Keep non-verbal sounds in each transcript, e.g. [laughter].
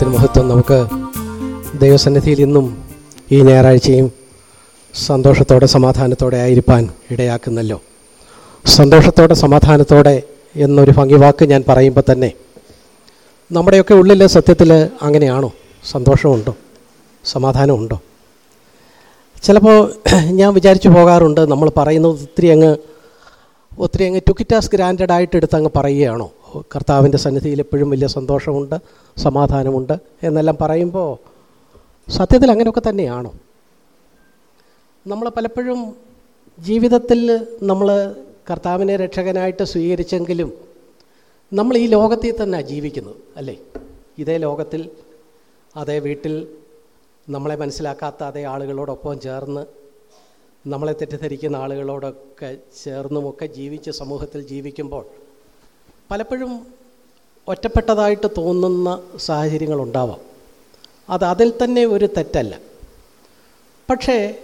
ദൈവത്തിന് മഹത്വം നമുക്ക് ദൈവസന്നിധിയിൽ ഇന്നും ഈ ഞായറാഴ്ചയും സന്തോഷത്തോടെ സമാധാനത്തോടെ ആയിരിക്കാൻ ഇടയാക്കുന്നല്ലോ. സന്തോഷത്തോടെ സമാധാനത്തോടെ എന്നൊരു ഭംഗിവാക്ക് ഞാൻ പറയുമ്പോൾ തന്നെ നമ്മുടെയൊക്കെ ഉള്ളിൽ സത്യത്തിൽ അങ്ങനെയാണോ? സന്തോഷമുണ്ടോ? സമാധാനമുണ്ടോ? ചിലപ്പോൾ ഞാൻ വിചാരിച്ചു പോകാറുണ്ട് നമ്മൾ പറയുന്നത് ഒത്തിരി അങ്ങ് ഒത്തിരി അങ്ങ് ടുക്കിറ്റാസ് ഗ്രാൻഡഡ് ആയിട്ട് എടുത്ത് അങ്ങ് പറയുകയാണോ? കർത്താവിന്റെ സന്നിധിയിൽ എപ്പോഴും വലിയ സന്തോഷമുണ്ട് സമാധാനമുണ്ട് എന്നെല്ലാം പറയുമ്പോൾ സത്യത്തിൽ അങ്ങനെയൊക്കെ തന്നെയാണോ? നമ്മൾ പലപ്പോഴും ജീവിതത്തിൽ നമ്മൾ കർത്താവിനെ രക്ഷകനായിട്ട് സ്വീകരിച്ചെങ്കിലും നമ്മൾ ഈ ലോകത്തിൽ തന്നെ ജീവിക്കുന്നത് അല്ലേ? ഇതേ ലോകത്തിൽ അതേ വീട്ടിൽ നമ്മളെ മനസ്സിലാക്കാത്ത അതേ ആളുകളോടൊപ്പം ചേർന്ന് നമ്മളെ തെറ്റിദ്ധരിക്കുന്ന ആളുകളോടൊക്കെ ചേർന്നുമൊക്കെ ജീവിച്ച് സമൂഹത്തിൽ ജീവിക്കുമ്പോൾ പലപ്പോഴും ഒറ്റപ്പെട്ടതായിട്ട് തോന്നുന്ന സാഹചര്യങ്ങളുണ്ടാവാം. അത് അതിൽ തന്നെ ഒരു തെറ്റല്ല. പക്ഷേ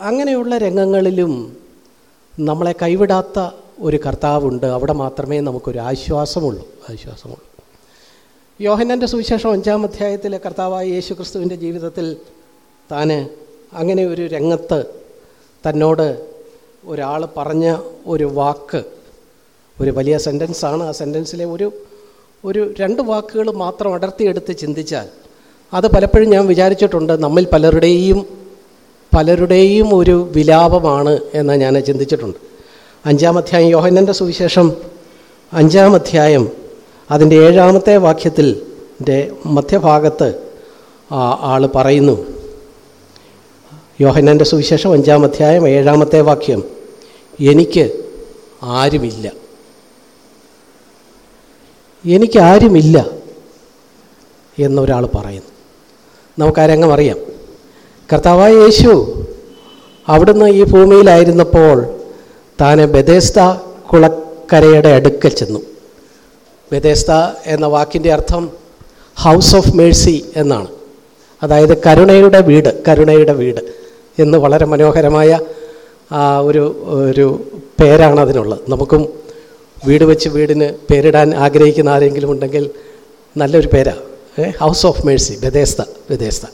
അങ്ങനെയുള്ള രംഗങ്ങളിലും നമ്മളെ കൈവിടാത്ത ഒരു കർത്താവുണ്ട്. അവിടെ മാത്രമേ നമുക്കൊരു ആശ്വാസമുള്ളൂ. ആശ്വാസമുള്ളൂ. യോഹനന്റെ സുവിശേഷം അഞ്ചാം അധ്യായത്തിലെ കർത്താവായ യേശു ക്രിസ്തുവിന്റെ ജീവിതത്തിൽ താൻ അങ്ങനെ ഒരു രംഗത്ത് തന്നോട് ഒരാൾ പറഞ്ഞ ഒരു വാക്ക് ഒരു വലിയ സെന്റൻസാണ് ആ സെന്റൻസിലെ ഒരു ഒരു രണ്ട് വാക്കുകൾ മാത്രം അടർത്തിയെടുത്ത് ചിന്തിച്ചാൽ അത് പലപ്പോഴും ഞാൻ വിചാരിച്ചിട്ടുണ്ട് നമ്മിൽ പലരുടെയും പലരുടെയും ഒരു വിലാപമാണ് എന്ന് ഞാൻ ചിന്തിച്ചിട്ടുണ്ട്. അഞ്ചാം അധ്യായം യോഹന്നന്റെ സുവിശേഷം അഞ്ചാം അധ്യായം അതിന്റെ ഏഴാമത്തെ വാക്യത്തിൽ മധ്യഭാഗത്ത് ആൾ പറയുന്നു. യോഹന്നന്റെ സുവിശേഷം അഞ്ചാം അധ്യായം ഏഴാമത്തെ വാക്യം എനിക്ക് ആരുമില്ല. എനിക്ക് ആരുമില്ല എന്നൊരാൾ പറയുന്നു. നമുക്കാരംഗം അറിയാം. കർത്താവായ യേശു അവിടുന്ന് ഈ ഭൂമിയിലായിരുന്നപ്പോൾ താൻ ബദേസ്ത കുളക്കരയുടെ അടുക്കൽ ചെന്നു. ബദേസ്ത എന്ന വാക്കിന്റെ അർത്ഥം ഹൗസ് ഓഫ് മേഴ്സി എന്നാണ്. അതായത് കരുണയുടെ വീട് കരുണയുടെ വീട് എന്ന് വളരെ മനോഹരമായ ഒരു ഒരു പേരാണ് അതിനുള്ളത്. നമുക്കും വീട് വെച്ച് വീടിന് പേരിടാൻ ആഗ്രഹിക്കുന്ന ആരെങ്കിലും ഉണ്ടെങ്കിൽ നല്ലൊരു പേരാണ് house of mercy Bethesda Bethesda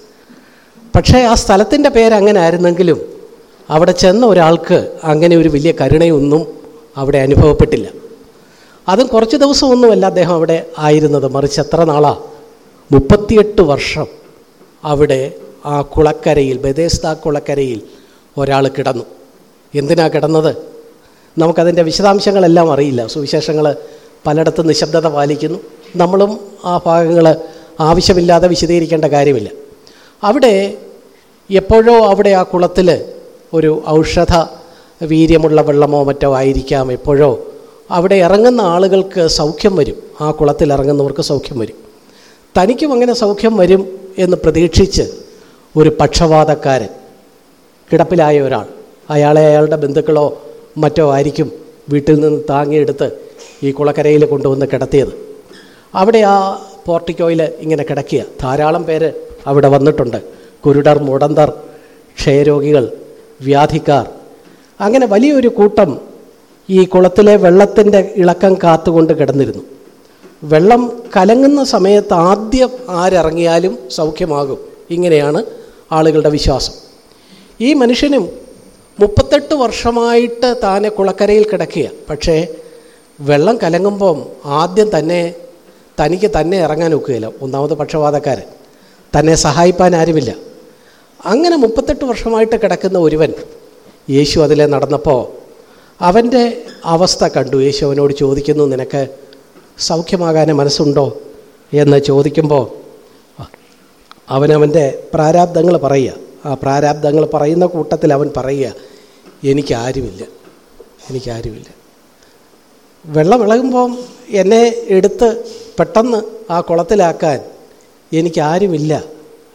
പക്ഷേ ആ സ്ഥലത്തിന്റെ പേര് അങ്ങനെ ആയിരുന്നെങ്കിലും അവിടെ ചെന്ന ഒരാൾക്ക് അങ്ങനെ ഒരു വലിയ കരുണയൊന്നും അവിടെ അനുഭവപ്പെട്ടില്ല. അതും കുറച്ച് ദിവസമൊന്നുമല്ല അദ്ദേഹം അവിടെ ആയിരുന്നത്. മറിച്ച് എത്ര നാളാണ് മുപ്പത്തിയെട്ട് വർഷം അവിടെ ആ കുളക്കരയിൽ ബദേസ്ത കുളക്കരയിൽ ഒരാൾ കിടന്നു. എന്തിനാ കിടന്നത്? നമുക്കതിന്റെ വിശദാംശങ്ങളെല്ലാം അറിയില്ല. സുവിശേഷങ്ങൾ പലയിടത്തും നിശബ്ദത പാലിക്കുന്നു. നമ്മളും ആ ഭാഗങ്ങൾ ആവശ്യമില്ലാതെ വിശദീകരിക്കേണ്ട കാര്യമില്ല. അവിടെ എപ്പോഴോ അവിടെ ആ കുളത്തിൽ ഒരു ഔഷധ വീര്യമുള്ള വെള്ളമോ മറ്റോ ആയിരിക്കാം എപ്പോഴോ. അവിടെ ഇറങ്ങുന്ന ആളുകൾക്ക് സൗഖ്യം വരും. ആ കുളത്തിൽ ഇറങ്ങുന്നവർക്ക് സൗഖ്യം വരും. തനിക്കും അങ്ങനെ സൗഖ്യം വരും എന്ന് പ്രതീക്ഷിച്ച് ഒരു പക്ഷപാതക്കാരൻ കിടപ്പിലായ ഒരാൾ അയാളെ അയാളുടെ ബന്ധുക്കളോ മറ്റോ ആയിരിക്കും വീട്ടിൽ നിന്ന് താങ്ങിയെടുത്ത് ഈ കുളക്കരയിൽ കൊണ്ടുവന്ന് കിടത്തിയത്. അവിടെ ആ പോർട്ടിക്കോയിൽ ഇങ്ങനെ കിടക്കുക. ധാരാളം പേര് അവിടെ വന്നിട്ടുണ്ട്. കുരുടർ മുടന്തർ ക്ഷയരോഗികൾ വ്യാധിക്കാർ. അങ്ങനെ വലിയൊരു കൂട്ടം ഈ കുളത്തിലെ വെള്ളത്തിന്റെ ഇളക്കം കാത്തുകൊണ്ട് കിടന്നിരുന്നു. വെള്ളം കലങ്ങുന്ന സമയത്ത് ആദ്യം ആരിറങ്ങിയാലും സൗഖ്യമാകും. ഇങ്ങനെയാണ് ആളുകളുടെ വിശ്വാസം. ഈ മനുഷ്യനും മുപ്പത്തെട്ട് വർഷമായിട്ട് താനെ കുളക്കരയിൽ കിടക്കുക പക്ഷേ വെള്ളം കലങ്ങുമ്പം ആദ്യം തന്നെ തനിക്ക് തന്നെ ഇറങ്ങാൻ ഒക്കുകയില്ല. ഒന്നാമത് പക്ഷപാതക്കാരൻ തന്നെ സഹായിപ്പാൻ ആരുമില്ല. അങ്ങനെ മുപ്പത്തെട്ട് വർഷമായിട്ട് കിടക്കുന്ന ഒരുവൻ യേശു അതിലെ നടന്നപ്പോൾ അവന്റെ അവസ്ഥ കണ്ടു. യേശു അവനോട് ചോദിക്കുന്നു നിനക്ക് സൗഖ്യമാകാൻ മനസ്സുണ്ടോ? എന്ന് ചോദിക്കുമ്പോൾ അവനവന്റെ പ്രാരാബ്ദങ്ങൾ പറയുക. ആ പ്രാരാബ്ദങ്ങൾ പറയുന്ന കൂട്ടത്തിൽ അവൻ പറയുക എനിക്കാരുമില്ല. എനിക്കാരുമില്ല. വെള്ളം ഇളകുമ്പം എന്നെ എടുത്ത് പെട്ടെന്ന് ആ കുളത്തിലാക്കാൻ എനിക്കാരുമില്ല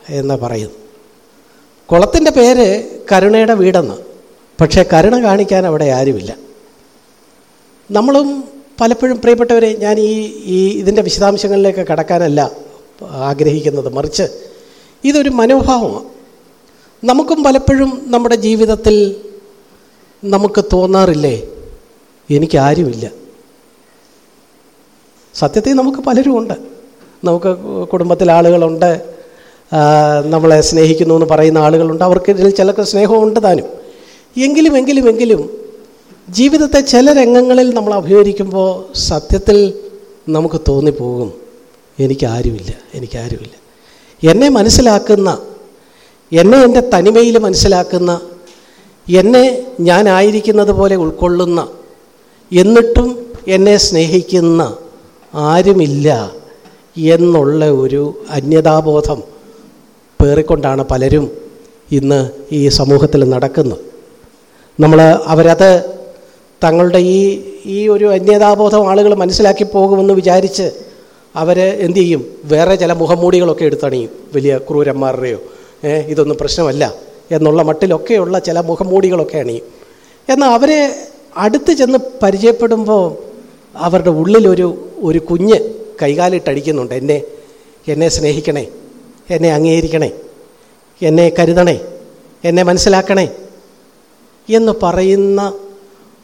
എന്ന് പറയുന്നു. കുളത്തിന്റെ പേര് കരുണയുടെ വീടെന്ന്. പക്ഷേ കരുണ കാണിക്കാൻ അവിടെ ആരുമില്ല. നമ്മളും പലപ്പോഴും പ്രിയപ്പെട്ടവരെ ഞാൻ ഈ ഈ ഇതിന്റെ വിശദാംശങ്ങളിലേക്ക് കടക്കാനല്ല ആഗ്രഹിക്കുന്നത്. മറിച്ച് ഇതൊരു മനോഭാവമാണ്. നമുക്കും പലപ്പോഴും നമ്മുടെ ജീവിതത്തിൽ നമുക്ക് തോന്നാറില്ലേ? എനിക്കാരുമില്ല സത്യത്തിൽ നമുക്ക് പലരും ഉണ്ട്. നമുക്ക് കുടുംബത്തിൽ ആളുകളുണ്ട്. നമ്മളെ സ്നേഹിക്കുന്നു എന്ന് പറയുന്ന ആളുകളുണ്ട്. അവർക്ക് ചിലർക്ക് സ്നേഹമുണ്ട് താനും. എങ്കിലും എങ്കിലും എങ്കിലും ജീവിതത്തെ ചില രംഗങ്ങളിൽ നമ്മൾ അഭിഹരിക്കുമ്പോൾ സത്യത്തിൽ നമുക്ക് തോന്നിപ്പോകും. എനിക്കാരുമില്ല എനിക്കാരുമില്ല എന്നെ മനസ്സിലാക്കുന്ന എന്നെ എന്റെ തനിമയിൽ മനസ്സിലാക്കുന്ന എന്നെ ഞാനായിരിക്കുന്നത് പോലെ ഉൾക്കൊള്ളുന്ന എന്നിട്ടും എന്നെ സ്നേഹിക്കുന്ന ആരുമില്ല എന്നുള്ള ഒരു അന്യതാബോധം പേറിക്കൊണ്ടാണ് പലരും ഇന്ന് ഈ സമൂഹത്തിൽ നടക്കുന്നത്. നമ്മൾ അവരത് തങ്ങളുടെ ഈ ഈ ഒരു അന്യതാബോധം ആളുകൾ മനസ്സിലാക്കി പോകുമെന്ന് വിചാരിച്ച് അവർ എന്തു ചെയ്യും? വേറെ ചില മുഖംമൂടികളൊക്കെ എടുത്തണിയും വലിയ ക്രൂരന്മാരുടെയോ. ഇതൊന്നും പ്രശ്നമല്ല. എന്നുള്ള മട്ടിലൊക്കെയുള്ള ചില മുഖംമൂടികളൊക്കെ അണിയും എന്നാൽ അവരെ അടുത്ത് ചെന്ന് പരിചയപ്പെടുമ്പോൾ അവരുടെ ഉള്ളിലൊരു ഒരു കുഞ്ഞ് കൈകാലിട്ടടിക്കുന്നുണ്ട്. എന്നെ എന്നെ സ്നേഹിക്കണേ എന്നെ അംഗീകരിക്കണേ എന്നെ കരുതണേ എന്നെ മനസ്സിലാക്കണേ എന്ന് പറയുന്ന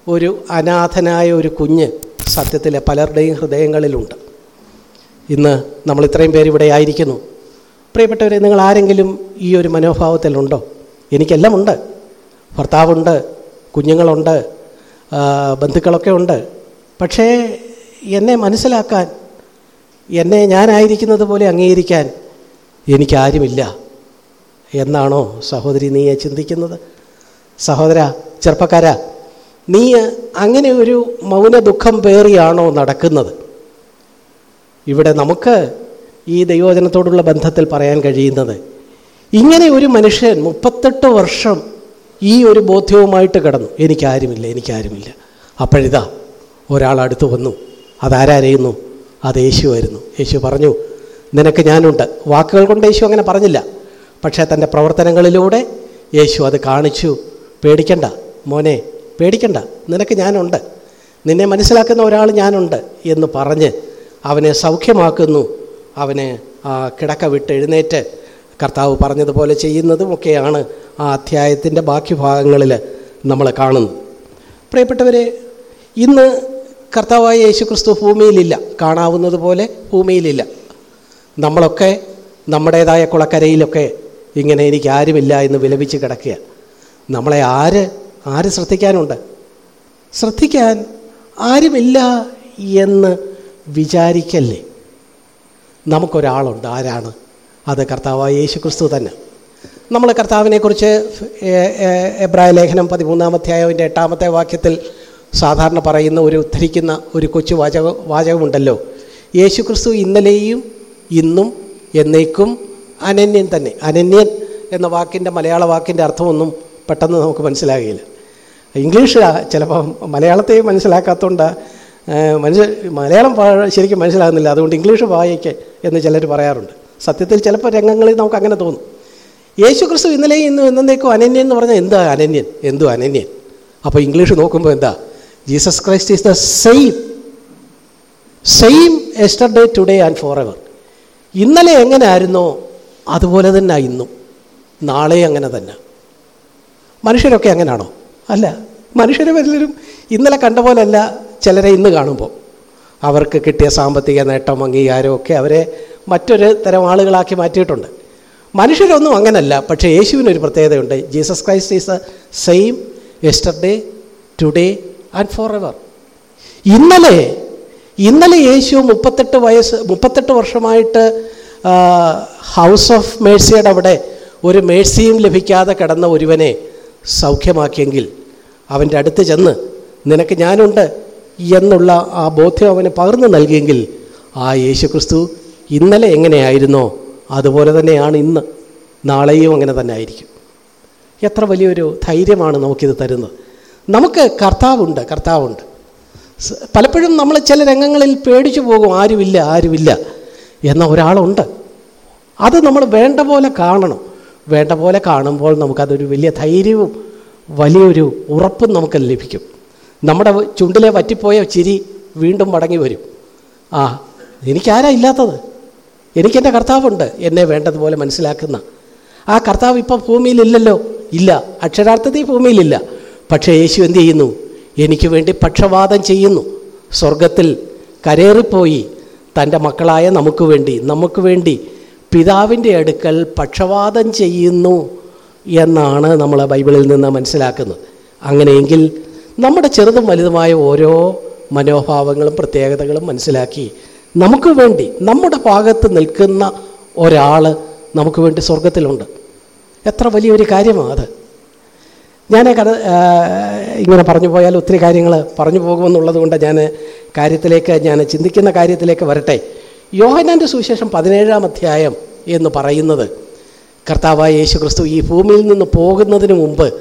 ഒരു അനാഥനായ ഒരു കുഞ്ഞ് സത്യത്തിലെ പലരുടെയും ഹൃദയങ്ങളിലുണ്ട്. ഇന്ന് നമ്മൾ ഇത്രയും പേര് ഇവിടെ ആയിരിക്കുന്നു. പ്രിയപ്പെട്ടവരെ നിങ്ങൾ ആരെങ്കിലും ഈ ഒരു മനോഭാവത്തിലുണ്ടോ? എനിക്കെല്ലാം ഉണ്ട് ഭർത്താവുണ്ട് കുഞ്ഞുങ്ങളുണ്ട് ബന്ധുക്കളൊക്കെ ഉണ്ട് പക്ഷേ എന്നെ മനസ്സിലാക്കാൻ എന്നെ ഞാനായിരിക്കുന്നത് പോലെ അംഗീകരിക്കാൻ എനിക്കാരുമില്ല എന്നാണോ സഹോദരി നീ ചിന്തിക്കുന്നത്? സഹോദര ചെറുപ്പക്കാരാ നീ അങ്ങനെ ഒരു മൗന ദുഃഖം പേറിയാണോ നടക്കുന്നത്? ഇവിടെ നമുക്ക് ഈ ദൈവജനത്തോടുള്ള ബന്ധത്തിൽ പറയാൻ കഴിയുന്നത് ഇങ്ങനെ ഒരു മനുഷ്യൻ മുപ്പത്തെട്ട് വർഷം ഈ ഒരു ബോധ്യവുമായിട്ട് കിടന്നു. എനിക്കാരുമില്ല എനിക്കാരുമില്ല. അപ്പോഴിതാ ഒരാൾ അടുത്ത് വന്നു. അതാരാരെയുന്നു? അത് യേശുവായിരുന്നു യേശു പറഞ്ഞു നിനക്ക് ഞാനുണ്ട്. വാക്കുകൾ കൊണ്ട് യേശു അങ്ങനെ പറഞ്ഞില്ല. പക്ഷേ തന്റെ പ്രവർത്തനങ്ങളിലൂടെ യേശു അത് കാണിച്ചു. പേടിക്കണ്ട മോനെ പേടിക്കണ്ട. നിനക്ക് ഞാനുണ്ട്. നിന്നെ മനസ്സിലാക്കുന്ന ഒരാൾ ഞാനുണ്ട് എന്ന് പറഞ്ഞ് അവനെ സൗഖ്യമാക്കുന്നു. അവനെ കിടക്ക വിട്ട് എഴുന്നേറ്റ് കർത്താവ് പറഞ്ഞതുപോലെ ചെയ്യുന്നതുമൊക്കെയാണ് ആ അധ്യായത്തിന്റെ ബാക്കി ഭാഗങ്ങളിൽ നമ്മൾ കാണുന്നത്. പ്രിയപ്പെട്ടവരെ ഇന്ന് കർത്താവായ യേശു ക്രിസ്തു ഭൂമിയിലില്ല. കാണാവുന്നത് പോലെ ഭൂമിയിലില്ല. നമ്മളൊക്കെ നമ്മുടേതായ കുളക്കരയിലൊക്കെ ഇങ്ങനെ എനിക്ക് ആരുമില്ല എന്ന് വിലപിച്ച് കിടക്കുക. നമ്മളെ ആര് ആര് ശ്രദ്ധിക്കാനുണ്ട്? ശ്രദ്ധിക്കാൻ ആരുമില്ല എന്ന് വിചാരിക്കല്ലേ? നമുക്കൊരാളുണ്ട്. ആരാണ്? അത് കർത്താവായ യേശു ക്രിസ്തു തന്നെ. നമ്മൾ കർത്താവിനെക്കുറിച്ച് എബ്രായ ലേഖനം പതിമൂന്നാം അധ്യായത്തിന്റെ എട്ടാമത്തെ വാക്യത്തിൽ സാധാരണ പറയുന്ന ഒരു ഉദ്ധരിക്കുന്ന ഒരു കൊച്ചു വാചക വാചകമുണ്ടല്ലോ. യേശു ക്രിസ്തു ഇന്നലെയും ഇന്നും എന്നേക്കും അനന്യൻ തന്നെ. അനന്യൻ എന്ന വാക്കിന്റെ മലയാള വാക്കിന്റെ അർത്ഥമൊന്നും പെട്ടെന്ന് നമുക്ക് മനസ്സിലാകുകയില്ല ഇംഗ്ലീഷ് ചിലപ്പോൾ മലയാളത്തെ മനസ്സിലാക്കാത്തതുകൊണ്ട് മനുഷ്യ മലയാളം ശരിക്കും മനസ്സിലാകുന്നില്ല. അതുകൊണ്ട് ഇംഗ്ലീഷ് വായിക്കേ എന്ന് ചിലർ പറയാറുണ്ട്. സത്യത്തിൽ ചിലപ്പോൾ രംഗങ്ങളിൽ നമുക്ക് അങ്ങനെ തോന്നും. യേശു ക്രിസ്തു ഇന്നലെയും ഇന്നും എന്നേക്കും അനന്യൻ എന്ന് പറഞ്ഞാൽ എന്താ അനന്യൻ? എന്തോ അനന്യൻ? അപ്പോൾ ഇംഗ്ലീഷ് നോക്കുമ്പോൾ എന്താ? Jesus Christ is the same. Same yesterday today and forever ഇന്നലെ എങ്ങനെ ആയിരുന്നോ അതുപോലെ തന്നെ ഇന്നും. നാളെ അങ്ങനെ തന്നെ. മനുഷ്യരൊക്കെ അങ്ങനെയാണോ? അല്ല. മനുഷ്യരെ പലരും ഇന്നലെ കണ്ട പോലെയല്ല ചിലരെ ഇന്ന് കാണുമ്പോൾ. അവർക്ക് കിട്ടിയ സാമ്പത്തിക നേട്ടം അംഗീകാരമൊക്കെ അവരെ മറ്റൊരു തരം ആളുകളാക്കി മാറ്റിയിട്ടുണ്ട്. മനുഷ്യരൊന്നും അങ്ങനല്ല പക്ഷേ യേശുവിനൊരു പ്രത്യേകതയുണ്ട്. Jesus Christ is the same yesterday today and forever ഇന്നലെ ഇന്നലെ യേശു മുപ്പത്തെട്ട് വയസ്സ് മുപ്പത്തെട്ട് വർഷമായിട്ട് ഹൗസ് ഓഫ് മേഴ്സിയുടെ അവിടെ ഒരു മേഴ്സിയും ലഭിക്കാതെ കിടന്ന ഒരുവനെ സൗഖ്യമാക്കിയെങ്കിൽ അവന്റെ അടുത്ത് ചെന്ന് നിനക്ക് ഞാനുണ്ട് എന്നുള്ള ആ ബോധ്യം അവന് പകർന്നു നൽകിയെങ്കിൽ ആ യേശു ക്രിസ്തു ഇന്നലെ എങ്ങനെയായിരുന്നോ അതുപോലെ തന്നെയാണ് ഇന്ന്. നാളെയും അങ്ങനെ തന്നെ ആയിരിക്കും. എത്ര വലിയൊരു ധൈര്യമാണ് നമുക്കിത് തരുന്നത്. നമുക്ക് കർത്താവുണ്ട് കർത്താവുണ്ട്. പലപ്പോഴും നമ്മൾ ചില രംഗങ്ങളിൽ പേടിച്ചു പോകും ആരുമില്ല ആരുമില്ല. എന്ന ഒരാളുണ്ട്. അത് നമ്മൾ വേണ്ട പോലെ കാണണം. വേണ്ട പോലെ കാണുമ്പോൾ നമുക്കതൊരു വലിയ ധൈര്യവും വലിയൊരു ഉറപ്പും നമുക്ക് ലഭിക്കും. നമ്മുടെ ചുണ്ടിലെ വറ്റിപ്പോയ ചിരി വീണ്ടും മടങ്ങി വരും. ആ എനിക്കാരാ ഇല്ലാത്തത്? എനിക്കെന്റെ കർത്താവുണ്ട് എന്നെ വേണ്ടതുപോലെ മനസ്സിലാക്കുന്ന. ആ കർത്താവ് ഇപ്പം ഭൂമിയിലില്ലല്ലോ. ഇല്ല. അക്ഷരാർത്ഥത്തിൽ ഭൂമിയിലില്ല. പക്ഷേ യേശു എന്തു ചെയ്യുന്നു? എനിക്ക് വേണ്ടി പക്ഷവാദം ചെയ്യുന്നു. സ്വർഗത്തിൽ കരേറിപ്പോയി. തന്റെ മക്കളായ നമുക്ക് വേണ്ടി നമുക്ക് വേണ്ടി പിതാവിന്റെ അടുക്കൽ പക്ഷവാദം ചെയ്യുന്നു എന്നാണ് നമ്മൾ ബൈബിളിൽ നിന്ന് മനസ്സിലാക്കുന്നത്. അങ്ങനെയെങ്കിൽ നമ്മുടെ ചെറുതും വലുതുമായ ഓരോ മനോഭാവങ്ങളും പ്രത്യേകതകളും മനസ്സിലാക്കി നമുക്ക് വേണ്ടി നമ്മുടെ ഭാഗത്ത് നിൽക്കുന്ന ഒരാൾ നമുക്ക് വേണ്ടി സ്വർഗത്തിലുണ്ട് എത്ര വലിയൊരു കാര്യമാണ് അത്. ഞാൻ കഥ ഇങ്ങനെ പറഞ്ഞു പോയാൽ ഒത്തിരി കാര്യങ്ങൾ പറഞ്ഞു പോകുമെന്നുള്ളത് കൊണ്ട് ഞാൻ കാര്യത്തിലേക്ക് ഞാൻ ചിന്തിക്കുന്ന കാര്യത്തിലേക്ക് വരട്ടെ. യോഹനാന്റെ സുവിശേഷം പതിനേഴാം അധ്യായം എന്ന് പറയുന്നത് കർത്താവായ യേശു ക്രിസ്തു ഈ ഭൂമിയിൽ നിന്ന് പോകുന്നതിന് മുമ്പ്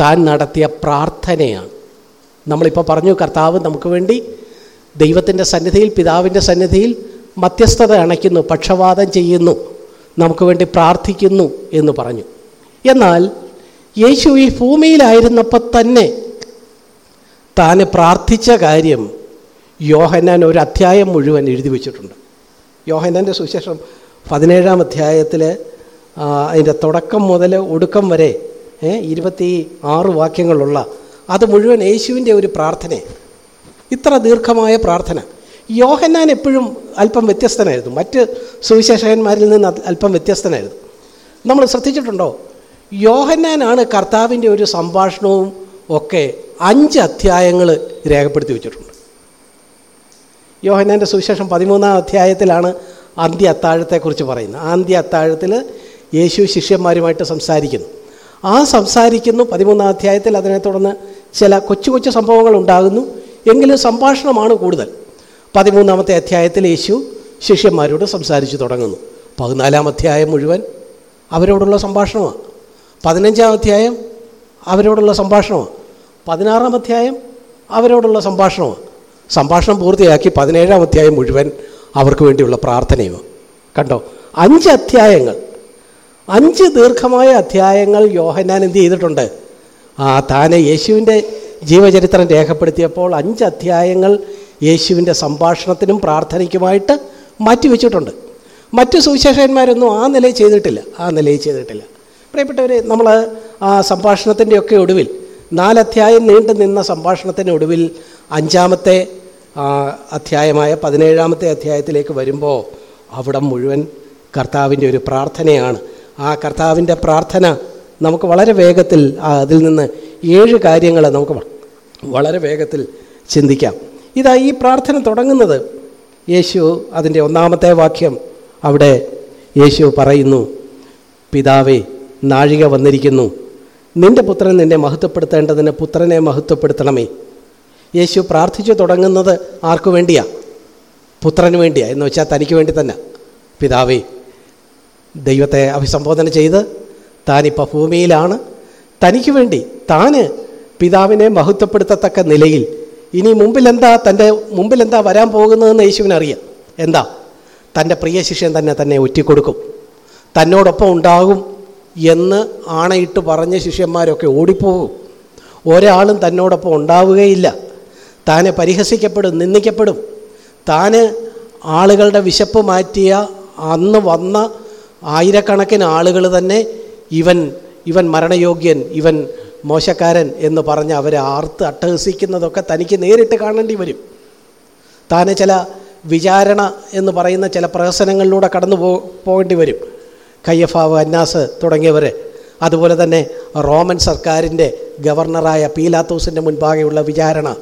താൻ നടത്തിയ പ്രാർത്ഥനയാണ്. നമ്മളിപ്പോൾ പറഞ്ഞു കർത്താവ് നമുക്ക് വേണ്ടി ദൈവത്തിന്റെ സന്നിധിയിൽ പിതാവിന്റെ സന്നിധിയിൽ മധ്യസ്ഥത അണയ്ക്കുന്നു പക്ഷപാതം ചെയ്യുന്നു നമുക്ക് വേണ്ടി പ്രാർത്ഥിക്കുന്നു എന്ന് പറഞ്ഞു. എന്നാൽ യേശു ഈ ഭൂമിയിലായിരുന്നപ്പോൾ തന്നെ താൻ പ്രാർത്ഥിച്ച കാര്യം യോഹന്നാൻ ഒരു അധ്യായം മുഴുവൻ എഴുതി വെച്ചിട്ടുണ്ട്. യോഹന്നാന്റെ സുവിശേഷം പതിനേഴാം അധ്യായത്തിൽ അതിന്റെ തുടക്കം മുതൽ ഒടുക്കം വരെ ഇരുപത്തി ആറ് വാക്യങ്ങളുള്ള അത് മുഴുവൻ യേശുവിന്റെ ഒരു പ്രാർത്ഥന ഇത്ര ദീർഘമായ പ്രാർത്ഥന. യോഹന്നാൻ എപ്പോഴും അല്പം വ്യത്യസ്തനായിരുന്നു. മറ്റ് സുവിശേഷകന്മാരിൽ നിന്ന് അല്പം വ്യത്യസ്തനായിരുന്നു. നമ്മൾ ശ്രദ്ധിച്ചിട്ടുണ്ടോ? യോഹന്നാനാണ് കർത്താവിന്റെ ഒരു സംഭാഷണവും ഒക്കെ അഞ്ച് അധ്യായങ്ങൾ രേഖപ്പെടുത്തി വെച്ചിട്ടുണ്ട്. യോഹന്നാന്റെ സുവിശേഷം പതിമൂന്നാം അധ്യായത്തിലാണ് അന്ത്യ അത്താഴത്തെക്കുറിച്ച് പറയുന്നത്. ആന്ത്യ അത്താഴത്തിൽ യേശു ശിഷ്യന്മാരുമായിട്ട് സംസാരിക്കുന്നു. ആ സംസാരിക്കുന്നു പതിമൂന്നാം അധ്യായത്തിൽ. അതിനെ തുടർന്ന് ചില കൊച്ചു കൊച്ചു സംഭവങ്ങൾ ഉണ്ടാകുന്നു. എങ്കിലും സംഭാഷണമാണ് കൂടുതൽ. പതിമൂന്നാമത്തെ അധ്യായത്തിൽ യേശു ശിഷ്യന്മാരോട് സംസാരിച്ചു തുടങ്ങുന്നു. പതിനാലാം അധ്യായം മുഴുവൻ അവരോടുള്ള സംഭാഷണമാണ്. പതിനഞ്ചാം അധ്യായം അവരോടുള്ള സംഭാഷണമാണ്. പതിനാറാം അധ്യായം അവരോടുള്ള സംഭാഷണമാണ്. സംഭാഷണം പൂർത്തിയാക്കി പതിനേഴാം അധ്യായം മുഴുവൻ അവർക്ക് വേണ്ടിയുള്ള പ്രാർത്ഥനയുമാണ് കണ്ടോ? അഞ്ച് അധ്യായങ്ങൾ. അഞ്ച് ദീർഘമായ അധ്യായങ്ങൾ യോഹന്നാൻ എന്ത് ചെയ്തിട്ടുണ്ട്? ആ താനെ യേശുവിന്റെ ജീവചരിത്രം രേഖപ്പെടുത്തിയപ്പോൾ അഞ്ച് അധ്യായങ്ങൾ യേശുവിന്റെ സംഭാഷണത്തിനും പ്രാർത്ഥനയ്ക്കുമായിട്ട് മാറ്റിവെച്ചിട്ടുണ്ട്. മറ്റു സുവിശേഷന്മാരൊന്നും ആ നിലയിൽ ചെയ്തിട്ടില്ല ആ നിലയിൽ ചെയ്തിട്ടില്ല. പ്രിയപ്പെട്ടവർ നമ്മൾ ആ സംഭാഷണത്തിന്റെയൊക്കെ ഒടുവിൽ നാലധ്യായം നീണ്ടു നിന്ന സംഭാഷണത്തിന്റെ ഒടുവിൽ അഞ്ചാമത്തെ അധ്യായമായ പതിനേഴാമത്തെ അധ്യായത്തിലേക്ക് വരുമ്പോൾ അവിടെ മുഴുവൻ കർത്താവിന്റെ ഒരു പ്രാർത്ഥനയാണ്. ആ കർത്താവിന്റെ പ്രാർത്ഥന നമുക്ക് വളരെ വേഗത്തിൽ അതിൽ നിന്ന് ഏഴ് കാര്യങ്ങൾ നമുക്ക് വളരെ വേഗത്തിൽ ചിന്തിക്കാം. ഇതാ ഈ പ്രാർത്ഥന തുടങ്ങുന്നത്. യേശു അതിന്റെ ഒന്നാമത്തെ വാക്യം അവിടെ യേശു പറയുന്നു പിതാവേ നാഴിക വന്നിരിക്കുന്നു. നിന്റെ പുത്രൻ നിന്നെ മഹത്വപ്പെടുത്തേണ്ടതിന് പുത്രനെ മഹത്വപ്പെടുത്തണമേ. യേശു പ്രാർത്ഥിച്ചു തുടങ്ങുന്നത് ആർക്കു വേണ്ടിയാ? പുത്രന് വേണ്ടിയാ. എന്ന് വെച്ചാൽ തനിക്ക് വേണ്ടി തന്നെ. പിതാവേ ദൈവത്തെ അഭിസംബോധന ചെയ്ത് താനിപ്പോൾ ഭൂമിയിലാണ്. തനിക്ക് വേണ്ടി താന് പിതാവിനെ മഹത്വപ്പെടുത്തത്തക്ക നിലയിൽ ഇനി മുമ്പിലെന്താ തന്റെ മുമ്പിലെന്താ വരാൻ പോകുന്നതെന്ന് യേശുവിനറിയാം. എന്താ? തന്റെ പ്രിയ ശിഷ്യൻ തന്നെ തന്നെ ഒറ്റിക്കൊടുക്കും. തന്നോടൊപ്പം ഉണ്ടാകും എന്ന് ആണയിട്ട് പറഞ്ഞ ശിഷ്യന്മാരൊക്കെ ഓടിപ്പോകും. ഒരാളും തന്നോടൊപ്പം ഉണ്ടാവുകയില്ല. താനെ പരിഹസിക്കപ്പെടും നിന്ദിക്കപ്പെടും. താന് ആളുകളുടെ വിശപ്പ് മാറ്റിയ അന്ന് വന്ന ആയിരക്കണക്കിന് ആളുകൾ തന്നെ ഇവൻ ഇവൻ മരണയോഗ്യൻ ഇവൻ മോശക്കാരൻ എന്ന് പറഞ്ഞ് അവരെ ആർത്ത് അട്ടഹസിക്കുന്നതൊക്കെ തനിക്ക് നേരിട്ട് കാണേണ്ടി വരും. താന് ചില വിചാരണ എന്ന് പറയുന്ന ചില പ്രഹസനങ്ങളിലൂടെ കടന്നു പോ പോകേണ്ടി വരും. കയ്യഫാവ് അന്നാസ് തുടങ്ങിയവർ അതുപോലെ തന്നെ റോമൻ സർക്കാരിന്റെ ഗവർണറായ പീലാത്തോസിന്റെ മുൻപാകെയുള്ള വിചാരണ.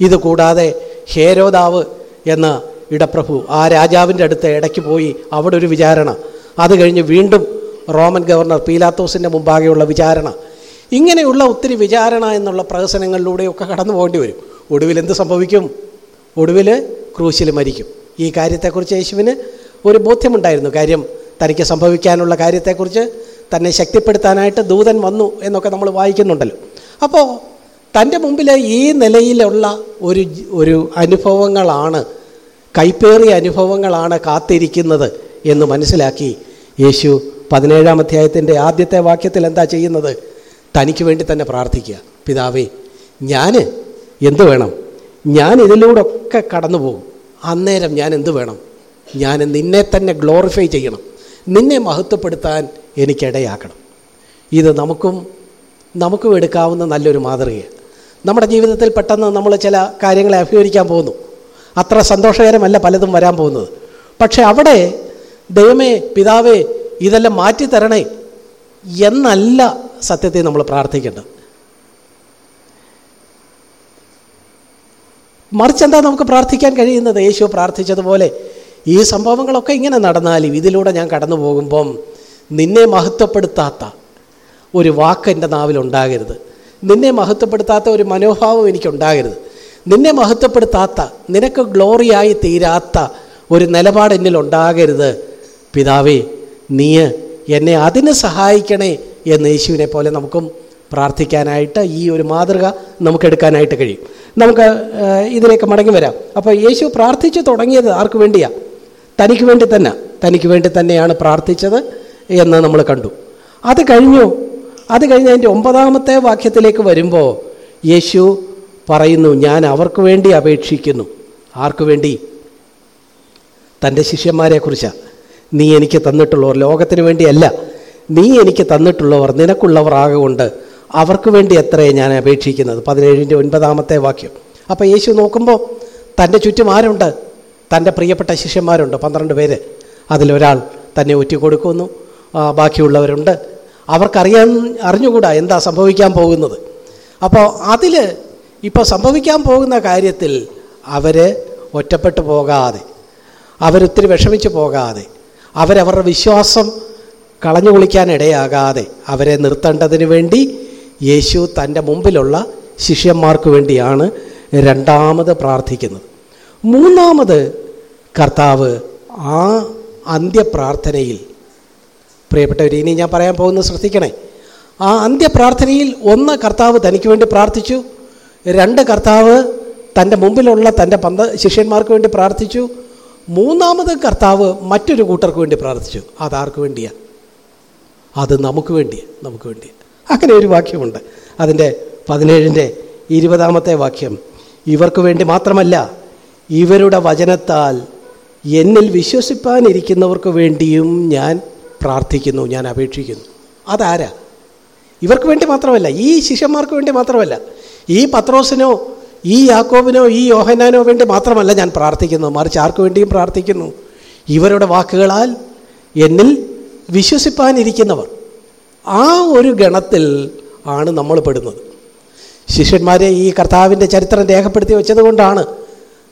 ഇതുകൂടാതെ ഹേരോദാവ് എന്ന ഇടപ്രഭു ആ രാജാവിന്റെ അടുത്ത് ഇടയ്ക്ക് പോയി അവിടെ ഒരു വിചാരണ. അത് കഴിഞ്ഞ് വീണ്ടും റോമൻ ഗവർണർ പീലാത്തോസിന്റെ മുമ്പാകെയുള്ള വിചാരണ. ഇങ്ങനെയുള്ള ഒത്തിരി വിചാരണ എന്നുള്ള പ്രഹസനങ്ങളിലൂടെയൊക്കെ കടന്നു പോകേണ്ടി വരും. ഒടുവിൽ എന്ത് സംഭവിക്കും? ഒടുവിൽ ക്രൂശിൽ മരിക്കും. ഈ കാര്യത്തെക്കുറിച്ച് യേശുവിന് ഒരു ബോധ്യമുണ്ടായിരുന്നു. കാര്യം തനിക്ക് സംഭവിക്കാനുള്ള കാര്യത്തെക്കുറിച്ച് തന്നെ ശക്തിപ്പെടുത്താനായിട്ട് ദൂതൻ വന്നു എന്നൊക്കെ നമ്മൾ വായിക്കുന്നുണ്ടല്ലോ. അപ്പോൾ തന്റെ മുമ്പിൽ ഈ നിലയിലുള്ള ഒരു ഒരു അനുഭവങ്ങളാണ് കൈപ്പേറിയ അനുഭവങ്ങളാണ് കാത്തിരിക്കുന്നത് എന്ന് മനസ്സിലാക്കി യേശു പതിനേഴാം അധ്യായത്തിന്റെ ആദ്യത്തെ വാക്യത്തിൽ എന്താ ചെയ്യുന്നത്? തനിക്ക് വേണ്ടി തന്നെ പ്രാർത്ഥിക്കുക. പിതാവേ ഞാൻ എന്ത് വേണം? ഞാൻ ഇതിലൂടെ ഒക്കെ കടന്നു പോകും അന്നേരം ഞാൻ എന്ത് വേണം? ഞാൻ നിന്നെ തന്നെ ഗ്ലോറിഫൈ ചെയ്യണം. നിന്നെ മഹത്വപ്പെടുത്താൻ എനിക്കിടയാക്കണം. ഇത് നമുക്കും നമുക്കും എടുക്കാവുന്ന നല്ലൊരു മാതൃകയാണ്. നമ്മുടെ ജീവിതത്തിൽ പെട്ടെന്ന് നമ്മൾ ചില കാര്യങ്ങളെ അഭിമുഖീകരിക്കാൻ പോകുന്നു. അത്ര സന്തോഷകരമല്ല പലതും വരാൻ പോകുന്നത്. പക്ഷേ അവിടെ ദൈവമേ പിതാവേ ഇതെല്ലാം മാറ്റി തരണേ എന്നല്ല സത്യത്തെ നമ്മൾ പ്രാർത്ഥിക്കേണ്ടത്. മറിച്ച് എന്താ നമുക്ക് പ്രാർത്ഥിക്കാൻ കഴിയുന്നത്? യേശു പ്രാർത്ഥിച്ചതുപോലെ ഈ സംഭവങ്ങളൊക്കെ ഇങ്ങനെ നടന്നാലും ഇതിലൂടെ ഞാൻ കടന്നു പോകുമ്പം നിന്നെ മഹത്വപ്പെടുത്താത്ത ഒരു വാക്ക് എന്റെ നാവിലുണ്ടാകരുത് നിന്നെ മഹത്വപ്പെടുത്താത്ത ഒരു മനോഭാവം എനിക്കുണ്ടാകരുത്. നിന്നെ മഹത്വപ്പെടുത്താത്ത നിനക്ക് ഗ്ലോറിയായി തീരാത്ത ഒരു നിലപാട് എന്നിൽ ഉണ്ടാകരുത് പിതാവേ നീ എന്നെ അതിന് സഹായിക്കണേ എന്ന് യേശുവിനെ പോലെ നമുക്കും പ്രാർത്ഥിക്കാനായിട്ട് ഈ ഒരു മാതൃക നമുക്ക് എടുക്കാനായിട്ട് കഴിയും. നമുക്ക് ഇതിലേക്ക് മടങ്ങി വരാം. അപ്പോൾ യേശു പ്രാർത്ഥിച്ചു തുടങ്ങിയത് ആർക്ക് വേണ്ടിയാണ് തനിക്ക് വേണ്ടി തന്നെ. തനിക്ക് വേണ്ടി തന്നെയാണ് പ്രാർത്ഥിച്ചത് എന്ന് നമ്മൾ കണ്ടു. അത് കഴിഞ്ഞു. അത് കഴിഞ്ഞ് അതിന്റെ ഒമ്പതാമത്തെ വാക്യത്തിലേക്ക് വരുമ്പോൾ യേശു പറയുന്നു ഞാൻ അവർക്ക് വേണ്ടി അപേക്ഷിക്കുന്നു. ആർക്ക് വേണ്ടി? തന്റെ ശിഷ്യന്മാരെക്കുറിച്ചാണ് നീ എനിക്ക് തന്നിട്ടുള്ളവർ ലോകത്തിന് വേണ്ടിയല്ല. നീ എനിക്ക് തന്നിട്ടുള്ളവർ നിനക്കുള്ളവർ ആകൊണ്ട് അവർക്ക് വേണ്ടി എത്രയെ ഞാൻ അപേക്ഷിക്കുന്നത്. പതിനേഴിന്റെ ഒൻപതാമത്തെ വാക്യം. അപ്പോൾ യേശു നോക്കുമ്പോൾ തന്റെ ചുറ്റും ആരുണ്ട്? തന്റെ പ്രിയപ്പെട്ട ശിഷ്യന്മാരുണ്ട് പന്ത്രണ്ട് പേര്. അതിലൊരാൾ തന്നെ ഒറ്റിക്കൊടുക്കുന്നു കൊടുക്കുന്നു. ബാക്കിയുള്ളവരുണ്ട്. അവർക്കറിയാൻ അറിഞ്ഞുകൂടാ എന്താ സംഭവിക്കാൻ പോകുന്നത്. അപ്പോൾ അതിൽ ഇപ്പോൾ സംഭവിക്കാൻ പോകുന്ന കാര്യത്തിൽ അവർ ഒറ്റപ്പെട്ടു പോകാതെ അവരൊത്തിരി വിഷമിച്ച് പോകാതെ അവരവരുടെ വിശ്വാസം കളഞ്ഞു കുളിക്കാനിടയാകാതെ അവരെ നിർത്തേണ്ടതിന് വേണ്ടി യേശു തന്റെ മുമ്പിലുള്ള ശിഷ്യന്മാർക്ക് വേണ്ടിയാണ് രണ്ടാമത് പ്രാർത്ഥിക്കുന്നത്. മൂന്നാമത് കർത്താവ് ആ അന്ത്യപ്രാർത്ഥനയിൽ പ്രിയപ്പെട്ടവർ ഇനി ഞാൻ പറയാൻ പോകുന്നത് ശ്രദ്ധിക്കണേ. ആ അന്ത്യപ്രാർത്ഥനയിൽ ഒന്ന് കർത്താവ് തനിക്ക് വേണ്ടി പ്രാർത്ഥിച്ചു രണ്ട് കർത്താവ് തന്റെ മുമ്പിലുള്ള തന്റെ പന്ത ശിഷ്യന്മാർക്ക് വേണ്ടി പ്രാർത്ഥിച്ചു മൂന്നാമത് കർത്താവ് മറ്റൊരു കൂട്ടർക്ക് വേണ്ടി പ്രാർത്ഥിച്ചു. അതാർക്ക് വേണ്ടിയാണ് അത് നമുക്ക് വേണ്ടി നമുക്ക് വേണ്ടി അങ്ങനെ ഒരു വാക്യമുണ്ട്. അതിന്റെ പതിനേഴിന്റെ ഇരുപതാമത്തെ വാക്യം ഇവർക്ക് വേണ്ടി മാത്രമല്ല ഇവരുടെ വചനത്താൽ എന്നിൽ വിശ്വസിപ്പാനിരിക്കുന്നവർക്ക് വേണ്ടിയും ഞാൻ പ്രാർത്ഥിക്കുന്നു ഞാൻ അപേക്ഷിക്കുന്നു. അതാരാ? ഇവർക്ക് വേണ്ടി മാത്രമല്ല ഈ ശിഷ്യന്മാർക്ക് വേണ്ടി മാത്രമല്ല ഈ പത്രോസിനോ ഈ യാക്കോബിനോ ഈ യോഹനാനോ വേണ്ടി മാത്രമല്ല ഞാൻ പ്രാർത്ഥിക്കുന്നു. മറിച്ച് ആർക്കു വേണ്ടിയും പ്രാർത്ഥിക്കുന്നു? ഇവരുടെ വാക്കുകളാൽ എന്നിൽ വിശ്വസിപ്പാനിരിക്കുന്നവർ. ആ ഒരു ഗണത്തിൽ ആണ് നമ്മൾ പെടുന്നത്. ശിഷ്യന്മാരെ ഈ കർത്താവിന്റെ ചരിത്രം രേഖപ്പെടുത്തി വെച്ചതുകൊണ്ടാണ്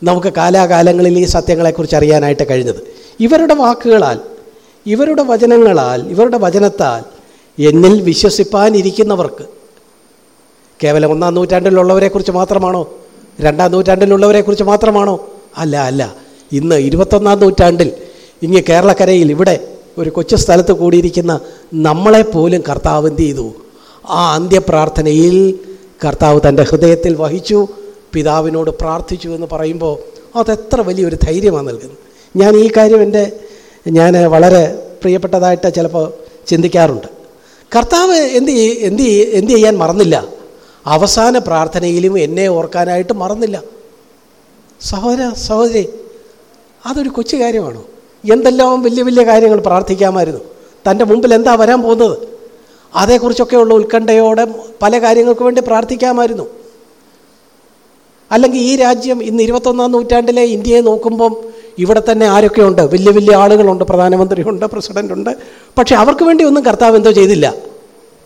നമുക്ക് കാലാകാലങ്ങളിൽ ഈ സത്യങ്ങളെക്കുറിച്ച് അറിയാനായിട്ട് കഴിഞ്ഞത്. ഇവരുടെ വാക്കുകളാൽ ഇവരുടെ വചനങ്ങളാൽ ഇവരുടെ വചനത്താൽ എന്നിൽ വിശ്വസിപ്പാനിരിക്കുന്നവർക്ക്. കേവലം ഒന്നാം നൂറ്റാണ്ടിലുള്ളവരെക്കുറിച്ച് മാത്രമാണോ? രണ്ടാം നൂറ്റാണ്ടിലുള്ളവരെക്കുറിച്ച് മാത്രമാണോ? അല്ല അല്ല. ഇന്ന് ഇരുപത്തൊന്നാം നൂറ്റാണ്ടിൽ ഇങ്ങ് കേരളക്കരയിൽ ഇവിടെ ഒരു കൊച്ചു സ്ഥലത്ത് കൂടിയിരിക്കുന്ന നമ്മളെപ്പോലും കർത്താവ് എന്ത് ചെയ്തു? ആ അന്ത്യപ്രാർത്ഥനയിൽ കർത്താവ് തന്റെ ഹൃദയത്തിൽ വഹിച്ചു പിതാവിനോട് പ്രാർത്ഥിച്ചു എന്ന് പറയുമ്പോൾ അതെത്ര വലിയൊരു ധൈര്യമാണ് നൽകുന്നത്. ഞാൻ ഈ കാര്യം എന്റെ ഞാൻ വളരെ പ്രിയപ്പെട്ടതായിട്ട് ചിലപ്പോൾ ചിന്തിക്കാറുണ്ട്. കർത്താവ് എന്ത് എന്ത് എന്ത് ചെയ്യാൻ മറന്നില്ല. അവസാന പ്രാർത്ഥനയിലും എന്നെ ഓർക്കാനായിട്ട് മറന്നില്ല. സഹോദര സഹോദരി അതൊരു കൊച്ചു കാര്യമാണോ? എന്തെല്ലാം വലിയ വലിയ കാര്യങ്ങൾ പ്രാർത്ഥിക്കാമായിരുന്നു? തന്റെ മുമ്പിൽ എന്താ വരാൻ പോകുന്നത്? അതേക്കുറിച്ചൊക്കെയുള്ള ഉത്കണ്ഠയോടെ പല കാര്യങ്ങൾക്ക് വേണ്ടി പ്രാർത്ഥിക്കാമായിരുന്നു. അല്ലെങ്കിൽ ഈ രാജ്യം ഇന്ന് ഇരുപത്തൊന്നാം നൂറ്റാണ്ടിലെ ഇന്ത്യയെ നോക്കുമ്പം ഇവിടെ തന്നെ ആരൊക്കെയുണ്ട്? വലിയ വലിയ ആളുകളുണ്ട് പ്രധാനമന്ത്രിയുണ്ട് പ്രസിഡന്റുണ്ട് പക്ഷേ അവർക്ക് വേണ്ടി ഒന്നും കർത്താവ് എന്തോ ചെയ്തില്ല.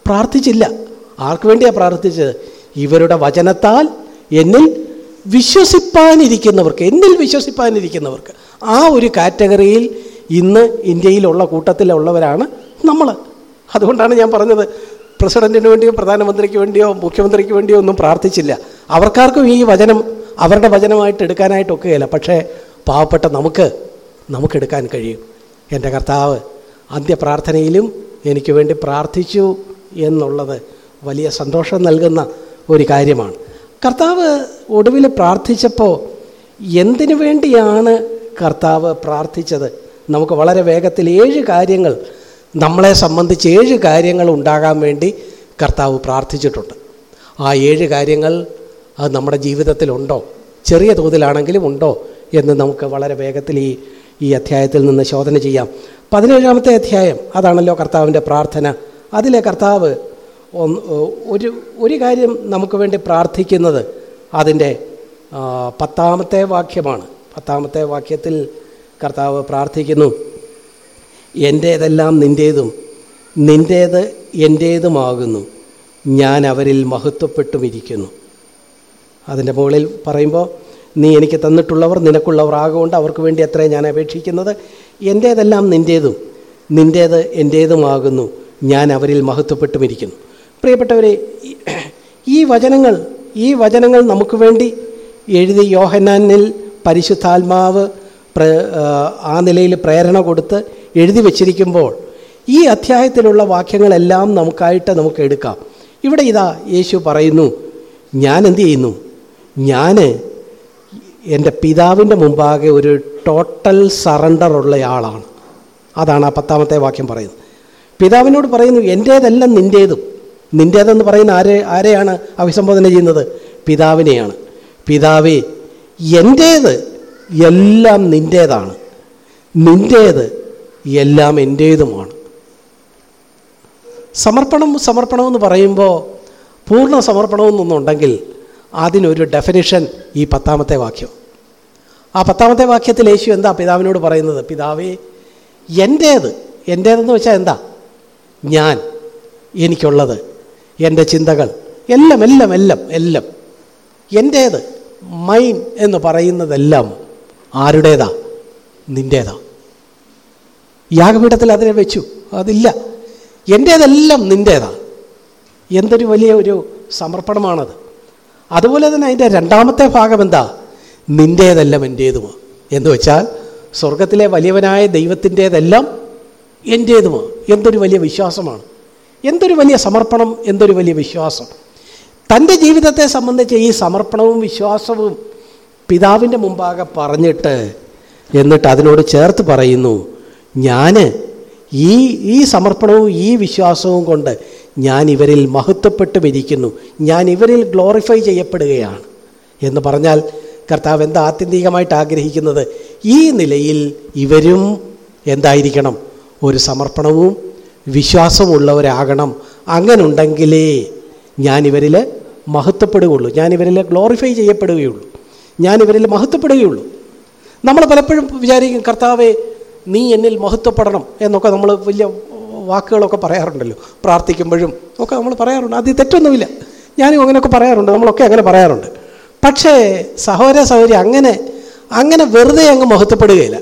പ്രാർത്ഥിച്ചില്ല. ആർക്ക് വേണ്ടിയാണ് പ്രാർത്ഥിച്ചത്? ഇവരുടെ വചനത്താൽ എന്നിൽ വിശ്വസിപ്പാനിരിക്കുന്നവർക്ക് എന്നിൽ വിശ്വസിപ്പാനിരിക്കുന്നവർക്ക്. ആ ഒരു കാറ്റഗറിയിൽ ഇന്ന് ഇന്ത്യയിലുള്ള കൂട്ടത്തിലുള്ളവരാണ് നമ്മൾ അതുകൊണ്ടാണ് ഞാൻ പറഞ്ഞത് പ്രസിഡന്റിന് വേണ്ടിയോ പ്രധാനമന്ത്രിക്ക് വേണ്ടിയോ മുഖ്യമന്ത്രിക്ക് വേണ്ടിയോ ഒന്നും പ്രാർത്ഥിച്ചില്ല. അവർക്കാർക്കും ഈ വചനം അവരുടെ വചനമായിട്ട് എടുക്കാനായിട്ടൊക്കെയല്ല. പക്ഷേ പാവപ്പെട്ട നമുക്ക് നമുക്കെടുക്കാൻ കഴിയും. എന്റെ കർത്താവ് അന്ത്യപ്രാർത്ഥനയിലും എനിക്ക് വേണ്ടി പ്രാർത്ഥിച്ചു എന്നുള്ളത് വലിയ സന്തോഷം നൽകുന്ന ഒരു കാര്യമാണ്. കർത്താവ് ഒടുവിൽ പ്രാർത്ഥിച്ചപ്പോൾ എന്തിനു വേണ്ടിയാണ് കർത്താവ് പ്രാർത്ഥിച്ചത്? നമുക്ക് വളരെ വേഗത്തിൽ ഏഴ് കാര്യങ്ങൾ നമ്മളെ സംബന്ധിച്ച് ഏഴ് കാര്യങ്ങൾ ഉണ്ടാകാൻ വേണ്ടി കർത്താവ് പ്രാർത്ഥിച്ചിട്ടുണ്ട്. ആ ഏഴ് കാര്യങ്ങൾ അത് നമ്മുടെ ജീവിതത്തിലുണ്ടോ? ചെറിയ തോതിലാണെങ്കിലും ഉണ്ടോ എന്ന് നമുക്ക് വളരെ വേഗത്തിൽ ഈ ഈ അധ്യായത്തിൽ നിന്ന് ശോധന ചെയ്യാം. പതിനേഴാമത്തെ അധ്യായം അതാണല്ലോ കർത്താവിന്റെ പ്രാർത്ഥന. അതിലെ കർത്താവ് ഒരു ഒരു കാര്യം നമുക്ക് വേണ്ടി പ്രാർത്ഥിക്കുന്നത് അതിന്റെ പത്താമത്തെ വാക്യമാണ്. പത്താമത്തെ വാക്യത്തിൽ കർത്താവ് പ്രാർത്ഥിക്കുന്നു എന്റേതെല്ലാം നിന്റേതും നിന്റേത് എന്റേതുമാകുന്നു ഞാൻ അവരിൽ മഹത്വപ്പെട്ടുമിരിക്കുന്നു. അതിന്റെ മുകളിൽ പറയുമ്പോൾ നീ എനിക്ക് തന്നിട്ടുള്ളവർ നിനക്കുള്ളവർ ആകൊണ്ട് അവർക്ക് വേണ്ടി അത്രയും ഞാൻ അപേക്ഷിക്കുന്നത്. എന്റേതെല്ലാം നിന്റേതും നിന്റേത് എന്റേതുമാകുന്നു ഞാൻ അവരിൽ മഹത്വപ്പെട്ടുമിരിക്കുന്നു. പ്രിയപ്പെട്ടവരെ [clears throat] ഈ- വചനങ്ങൾ ഈ വചനങ്ങൾ നമുക്ക് വേണ്ടി എഴുതി യോഹനാനിൽ പരിശുദ്ധാത്മാവ് പ്ര ആ നിലയിൽ പ്രേരണ കൊടുത്ത് എഴുതി വച്ചിരിക്കുമ്പോൾ ഈ അധ്യായത്തിലുള്ള വാക്യങ്ങളെല്ലാം നമുക്കായിട്ട് നമുക്ക് എടുക്കാം. ഇവിടെ ഇതാ യേശു പറയുന്നു ഞാൻ എന്ത് ചെയ്യുന്നു? ഞാൻ എന്റെ പിതാവിന്റെ മുമ്പാകെ ഒരു ടോട്ടൽ സറണ്ടർ ഉള്ളയാളാണ്. അതാണ് ആ പത്താമത്തെ വാക്യം പറയുന്നത്. പിതാവിനോട് പറയുന്നു എന്റേതെല്ലാം നിന്റേതും നിന്റേതെന്ന് പറയുന്ന ആരെ ആരെയാണ് അഭിസംബോധന ചെയ്യുന്നത്? പിതാവിനെയാണ്. പിതാവേ എന്റേത് എല്ലാം നിന്റേതാണ് നിന്റേത് എല്ലാം എന്റേതുമാണ് സമർപ്പണം സമർപ്പണമെന്ന് പറയുമ്പോൾ പൂർണ സമർപ്പണമെന്നൊന്നുണ്ടെങ്കിൽ അതിനൊരു ഡെഫിനിഷൻ ഈ പത്താമത്തെ വാക്യം. ആ പത്താമത്തെ വാക്യത്തിൽ യേശു എന്താ പിതാവിനോട് പറയുന്നത്? പിതാവേ എന്റേത് എന്റേതെന്ന് വെച്ചാൽ എന്താ? ഞാൻ എനിക്കുള്ളത്. എന്റെ ചിന്തകൾ. എല്ലാം എല്ലാം എല്ലാം എല്ലാം. എന്റേത് മൈൻ എന്ന് പറയുന്നതെല്ലാം ആരുടേതാ? നിന്റേതാ. യാഗപീഠത്തിൽ അതിനെ വെച്ചു. അതില്ല. എന്റേതെല്ലാം നിന്റേതാ. എന്തൊരു വലിയ ഒരു സമർപ്പണമാണത്. അതുപോലെ തന്നെ അതിന്റെ രണ്ടാമത്തെ ഭാഗം എന്താ? നിന്റേതെല്ലാം എന്റേതുമാണ് എന്ന് വെച്ചാൽ സ്വർഗത്തിലെ വലിയവനായ ദൈവത്തിന്റേതെല്ലാം എന്റേതുമാണ് എന്തൊരു വലിയ വിശ്വാസമാണ്. എന്തൊരു വലിയ സമർപ്പണം എന്തൊരു വലിയ വിശ്വാസം. തന്റെ ജീവിതത്തെ സംബന്ധിച്ച് ഈ സമർപ്പണവും വിശ്വാസവും പിതാവിന്റെ മുമ്പാകെ പറഞ്ഞിട്ട് എന്നിട്ട് അതിനോട് ചേർത്ത് പറയുന്നു ഞാൻ ഈ ഈ സമർപ്പണവും ഈ വിശ്വാസവും കൊണ്ട് ഞാൻ ഇവരിൽ മഹത്വപ്പെട്ട് വിരിക്കുന്നു ഞാൻ ഇവരിൽ ഗ്ലോറിഫൈ ചെയ്യപ്പെടുകയാണ്. എന്ന് പറഞ്ഞാൽ കർത്താവ് എന്താ ആത്യന്തികമായിട്ട് ആഗ്രഹിക്കുന്നത്? ഈ നിലയിൽ ഇവരും എന്തായിരിക്കണം? ഒരു സമർപ്പണവും വിശ്വാസമുള്ളവരാകണം. അങ്ങനുണ്ടെങ്കിലേ ഞാൻ ഇവരിൽ മഹത്വപ്പെടുകയുള്ളൂ. ഞാനിവരിൽ ഗ്ലോറിഫൈ ചെയ്യപ്പെടുകയുള്ളൂ. ഞാനിവരിൽ മഹത്വപ്പെടുകയുള്ളൂ. നമ്മൾ പലപ്പോഴും വിചാരിക്കും കർത്താവെ നീ എന്നിൽ മഹത്വപ്പെടണം എന്നൊക്കെ നമ്മൾ വലിയ വാക്കുകളൊക്കെ പറയാറുണ്ടല്ലോ. പ്രാർത്ഥിക്കുമ്പോഴും ഒക്കെ നമ്മൾ പറയാറുണ്ട്. അത് തെറ്റൊന്നുമില്ല. ഞാനും അങ്ങനെയൊക്കെ പറയാറുണ്ട്. നമ്മളൊക്കെ അങ്ങനെ പറയാറുണ്ട്. പക്ഷേ സഹോദര സഹോദരി അങ്ങനെ അങ്ങനെ വെറുതെ അങ്ങ് മഹത്വപ്പെടുകയില്ല.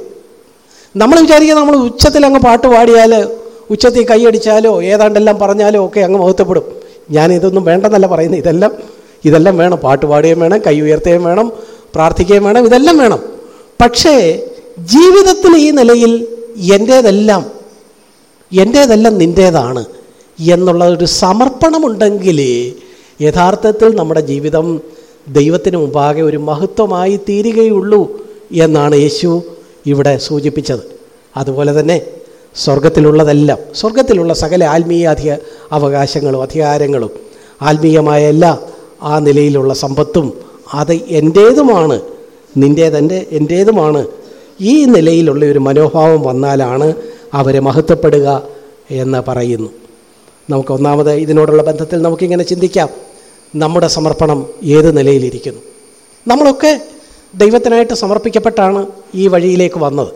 നമ്മൾ വിചാരിക്കുക നമ്മൾ ഉച്ചത്തിൽ അങ്ങ് പാട്ട് പാടിയാൽ ഉച്ചത്തിൽ കൈയടിച്ചാലോ ഏതാണ്ടെല്ലാം പറഞ്ഞാലോ ഒക്കെ അങ്ങ് മഹത്വപ്പെടും ഞാൻ ഇതൊന്നും വേണ്ടെന്നല്ല പറയുന്നത്. ഇതെല്ലാം ഇതെല്ലാം വേണം. പാട്ട് പാടുകയും വേണം കൈ ഉയർത്തുകയും വേണം പ്രാർത്ഥിക്കുകയും വേണം ഇതെല്ലാം വേണം. പക്ഷേ ജീവിതത്തിൽ ഈ നിലയിൽ എന്റേതെല്ലാം എന്റേതെല്ലാം നിന്റേതാണ് എന്നുള്ള ഒരു സമർപ്പണമുണ്ടെങ്കിലേ യഥാർത്ഥത്തിൽ നമ്മുടെ ജീവിതം ദൈവത്തിന് മുമ്പാകെ ഒരു മഹത്വമായി തീരുകയുള്ളൂ എന്നാണ് യേശു ഇവിടെ സൂചിപ്പിച്ചത്. അതുപോലെ തന്നെ സ്വർഗത്തിലുള്ളതെല്ലാം സ്വർഗത്തിലുള്ള സകല ആത്മീയ അധിക അവകാശങ്ങളും അധികാരങ്ങളും ആത്മീയമായ എല്ലാ ആ നിലയിലുള്ള സമ്പത്തും അത് എന്റേതുമാണ് നിന്റേതെന്റെ എന്റേതുമാണ്. ഈ നിലയിലുള്ള ഒരു മനോഭാവം വന്നാലാണ് അവരെ മഹത്വപ്പെടുക എന്ന് പറയുന്നു. നമുക്ക് ഒന്നാമത് ഇതിനോടുള്ള ബന്ധത്തിൽ നമുക്കിങ്ങനെ ചിന്തിക്കാം. നമ്മുടെ സമർപ്പണം ഏത് നിലയിലിരിക്കുന്നു? നമ്മളൊക്കെ ദൈവത്തിനായിട്ട് സമർപ്പിക്കപ്പെട്ടാണ് ഈ വഴിയിലേക്ക് വന്നത്.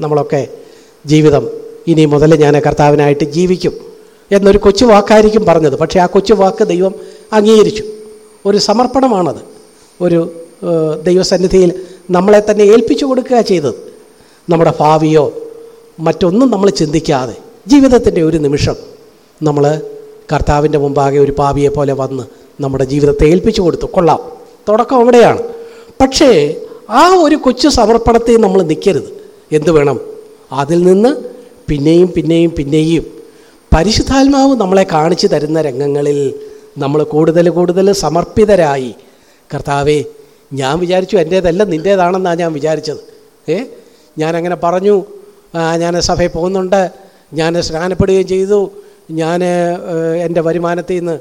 നമ്മളൊക്കെ ജീവിതം ഇനി മുതൽ ഞാൻ കർത്താവിനായിട്ട് ജീവിക്കും എന്നൊരു കൊച്ചു വാക്കായിരിക്കും പറഞ്ഞത്. പക്ഷേ ആ കൊച്ചു വാക്ക് ദൈവം അംഗീകരിച്ചു. ഒരു സമർപ്പണമാണത്. ഒരു ദൈവസന്നിധിയിൽ നമ്മളെ തന്നെ ഏൽപ്പിച്ചു കൊടുക്കുക ചെയ്തത്. നമ്മുടെ ഭാവിയോ മറ്റൊന്നും നമ്മൾ ചിന്തിക്കാതെ ജീവിതത്തിന്റെ ഒരു നിമിഷം നമ്മൾ കർത്താവിന്റെ മുമ്പാകെ ഒരു പാവിയെ പോലെ വന്ന് നമ്മുടെ ജീവിതത്തെ ഏൽപ്പിച്ചു കൊടുത്തു. കൊള്ളാം. തുടക്കം അവിടെയാണ്. പക്ഷേ ആ ഒരു കൊച്ചു സമർപ്പണത്തിൽ നമ്മൾ നിൽക്കരുത്. എന്ത് വേണം? അതിൽ നിന്ന് പിന്നെയും പിന്നെയും പിന്നെയും പരിശുദ്ധാത്മാവ് നമ്മളെ കാണിച്ചു തരുന്ന രംഗങ്ങളിൽ നമ്മൾ കൂടുതൽ കൂടുതൽ സമർപ്പിതരായി. കർത്താവേ ഞാൻ വിചാരിച്ചു എന്റേതല്ല നിന്റേതാണെന്നാണ് ഞാൻ വിചാരിച്ചത്. ഏ? ഞാനങ്ങനെ പറഞ്ഞു ഞാൻ സഭയിൽ പോകുന്നുണ്ട് ഞാൻ സ്നാനപ്പെടുകയും ചെയ്തു ഞാൻ എന്റെ വരുമാനത്തിൽ നിന്ന്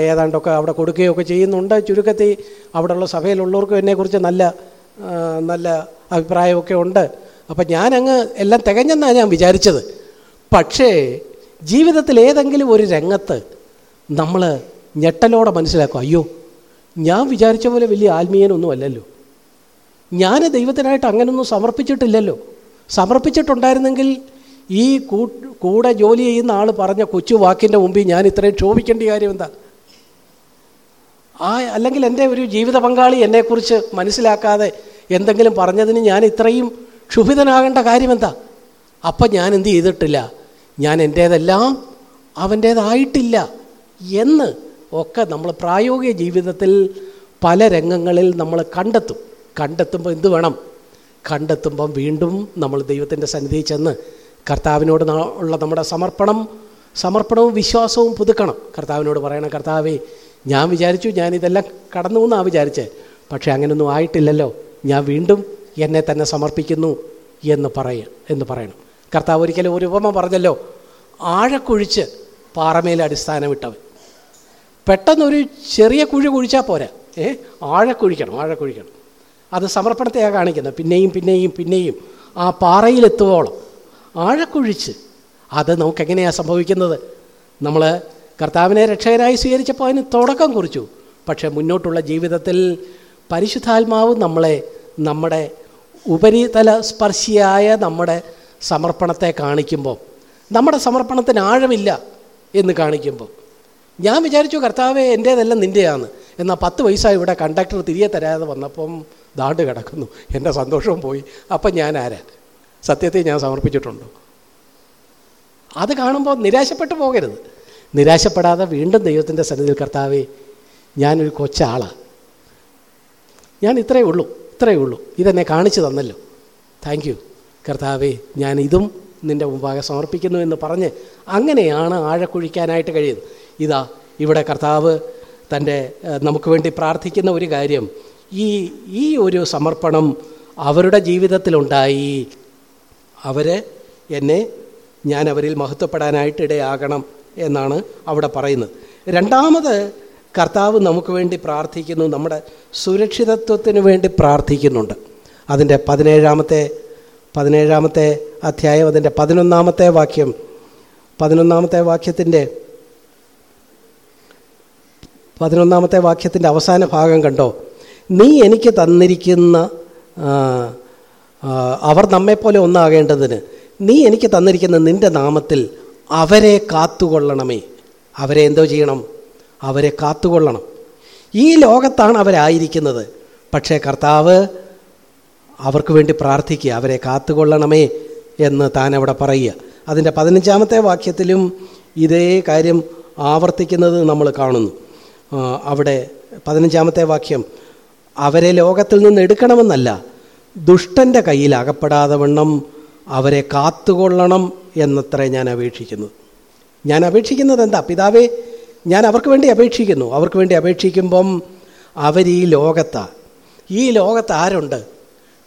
ഏതാണ്ടൊക്കെ അവിടെ കൊടുക്കുകയൊക്കെ ചെയ്യുന്നുണ്ട്. ചുരുക്കത്തിൽ അവിടെയുള്ള സഭയിലുള്ളവർക്കും എന്നെക്കുറിച്ച് നല്ല നല്ല അഭിപ്രായമൊക്കെ ഉണ്ട്. അപ്പം ഞാനങ്ങ് എല്ലാം തികഞ്ഞെന്നാണ് ഞാൻ വിചാരിച്ചത്. പക്ഷേ ജീവിതത്തിൽ ഏതെങ്കിലും ഒരു രംഗത്ത് നമ്മൾ ഞെട്ടലോടെ മനസ്സിലാക്കും അയ്യോ ഞാൻ വിചാരിച്ച പോലെ വലിയ ആത്മീയനൊന്നും അല്ലല്ലോ. ഞാൻ ദൈവത്തിനായിട്ട് അങ്ങനൊന്നും സമർപ്പിച്ചിട്ടില്ലല്ലോ. സമർപ്പിച്ചിട്ടുണ്ടായിരുന്നെങ്കിൽ ഈ കൂടെ ജോലി ചെയ്യുന്ന ആൾ പറഞ്ഞ കൊച്ചു വാക്കിന്റെ മുമ്പിൽ ഞാൻ ഇത്രയും ക്ഷോഭിക്കേണ്ട കാര്യം എന്താ? ആ അല്ലെങ്കിൽ എന്റെ ഒരു ജീവിത പങ്കാളി എന്നെക്കുറിച്ച് മനസ്സിലാക്കാതെ എന്തെങ്കിലും പറഞ്ഞതിന് ഞാൻ ഇത്രയും ക്ഷുഭിതനാകേണ്ട കാര്യം എന്താ അപ്പം ഞാൻ എന്ത് ചെയ്തിട്ടില്ല? ഞാൻ എന്റേതെല്ലാം അവന്റേതായിട്ടില്ല എന്ന് ഒക്കെ നമ്മൾ പ്രായോഗിക ജീവിതത്തിൽ പല രംഗങ്ങളിൽ നമ്മൾ കണ്ടെത്തും. കണ്ടെത്തുമ്പോൾ എന്ത് വേണം? കണ്ടെത്തുമ്പം വീണ്ടും നമ്മൾ ദൈവത്തിന്റെ സന്നിധിയിൽ ചെന്ന് കർത്താവിനോട് ഉള്ള നമ്മുടെ സമർപ്പണം സമർപ്പണവും വിശ്വാസവും പുതുക്കണം. കർത്താവിനോട് പറയണം കർത്താവേ ഞാൻ വിചാരിച്ചു ഞാനിതെല്ലാം കടന്നു എന്നാണ് വിചാരിച്ചത് പക്ഷേ അങ്ങനെയൊന്നും ആയിട്ടില്ലല്ലോ. ഞാൻ വീണ്ടും എന്നെ തന്നെ സമർപ്പിക്കുന്നു എന്ന് പറയ എന്ന് പറയണം. കർത്താവ് ഒരിക്കലും ഒരു ഉപമ പറഞ്ഞല്ലോ ആഴക്കുഴിച്ച് പാറമേൽ അടിസ്ഥാനമിട്ടവൻ. പെട്ടെന്നൊരു ചെറിയ കുഴി കുഴിച്ചാൽ പോരാ? ഏ ആഴക്കുഴിക്കണം ആഴക്കുഴിക്കണം. അത് സമർപ്പണത്തെയാണ് കാണിക്കുന്നത്. പിന്നെയും പിന്നെയും പിന്നെയും ആ പാറയിലെത്തുവോളം ആഴക്കുഴിച്ച് അത് നമുക്കെങ്ങനെയാണ് സംഭവിക്കുന്നത്? നമ്മൾ കർത്താവിനെ രക്ഷകനായി സ്വീകരിച്ചപ്പോൾ അതിന് തുടക്കം കുറിച്ചു. പക്ഷേ മുന്നോട്ടുള്ള ജീവിതത്തിൽ പരിശുദ്ധാത്മാവ് നമ്മളെ നമ്മുടെ ഉപരിതല സ്പർശിയായ നമ്മുടെ സമർപ്പണത്തെ കാണിക്കുമ്പോൾ നമ്മുടെ സമർപ്പണത്തിന് ആഴമില്ല എന്ന് കാണിക്കുമ്പോൾ ഞാൻ വിചാരിച്ചു കർത്താവേ എന്റേതെല്ലാം നിന്റെയാണ്. എന്നാൽ പത്ത് വയസ്സായി ഇവിടെ കണ്ടക്ടർ തിരികെ തരാതെ വന്നപ്പം ദാണ്ട് കിടക്കുന്നു. എന്റെ സന്തോഷവും പോയി. അപ്പം ഞാൻ ആരാ? സത്യത്തെ ഞാൻ സമർപ്പിച്ചിട്ടുണ്ടോ? അത് കാണുമ്പോൾ നിരാശപ്പെട്ടു പോകരുത്. നിരാശപ്പെടാതെ വീണ്ടും ദൈവത്തിന്റെ സന്നിധിയിൽ കർത്താവേ ഞാനൊരു കൊച്ചാളാണ് ഞാൻ ഇത്രയേ ഉള്ളൂ. ഇത്രയേ ഉള്ളൂ. ഇതെന്നെ കാണിച്ചു തന്നല്ലോ. താങ്ക് യു കർത്താവേ ഞാൻ ഇതും നിന്റെ മുമ്പാകെ സമർപ്പിക്കുന്നു എന്ന് പറഞ്ഞ് അങ്ങനെയാണ് ആഴക്കുഴിക്കാനായിട്ട് കഴിയുന്നത്. ഇതാ ഇവിടെ കർത്താവ് തന്റെ നമുക്ക് വേണ്ടി പ്രാർത്ഥിക്കുന്ന ഒരു കാര്യം. ഈ ഈ ഒരു സമർപ്പണം അവരുടെ ജീവിതത്തിലുണ്ടായി. അവർ എന്നെ ഞാൻ അവരിൽ മഹത്വപ്പെടാനായിട്ട് ഇടയാകണം എന്നാണ് അവിടെ പറയുന്നത്. രണ്ടാമത് കർത്താവ് നമുക്ക് വേണ്ടി പ്രാർത്ഥിക്കുന്നു നമ്മുടെ സുരക്ഷിതത്വത്തിന് വേണ്ടി പ്രാർത്ഥിക്കുന്നുണ്ട്. അതിന്റെ പതിനേഴാമത്തെ പതിനേഴാമത്തെ അധ്യായം അതിന്റെ പതിനൊന്നാമത്തെ വാക്യം പതിനൊന്നാമത്തെ വാക്യത്തിന്റെ പതിനൊന്നാമത്തെ വാക്യത്തിന്റെ അവസാന ഭാഗം കണ്ടോ? നീ എനിക്ക് തന്നിരിക്കുന്ന അവർ നമ്മെപ്പോലെ ഒന്നാകേണ്ടതിന് നീ എനിക്ക് തന്നിരിക്കുന്ന നിന്റെ നാമത്തിൽ അവരെ കാത്തുകൊള്ളണമേ. അവരെ എന്തോ ചെയ്യണം? അവരെ കാത്തുകൊള്ളണം. ഈ ലോകത്താണ് അവരായിരിക്കുന്നത്. പക്ഷേ കർത്താവ് അവർക്ക് വേണ്ടി പ്രാർത്ഥിക്കുക അവരെ കാത്തുകൊള്ളണമേ എന്ന് താൻ അവിടെ പറയുക. അതിന്റെ പതിനഞ്ചാമത്തെ വാക്യത്തിലും ഇതേ കാര്യം ആവർത്തിക്കുന്നത് നമ്മൾ കാണുന്നു. അവിടെ പതിനഞ്ചാമത്തെ വാക്യം അവരെ ലോകത്തിൽ നിന്ന് എടുക്കണമെന്നല്ല ദുഷ്ടന്റെ കയ്യിൽ അകപ്പെടാതെ വണ്ണം അവരെ കാത്തുകൊള്ളണം എന്നത്ര ഞാൻ അപേക്ഷിക്കുന്നത് ഞാൻ അപേക്ഷിക്കുന്നത് എന്താ? പിതാവേ ഞാൻ അവർക്ക് വേണ്ടി അപേക്ഷിക്കുന്നു. അവർക്ക് വേണ്ടി അപേക്ഷിക്കുമ്പം അവർ ഈ ലോകത്താണ് ഈ ലോകത്ത് ആരുണ്ട്?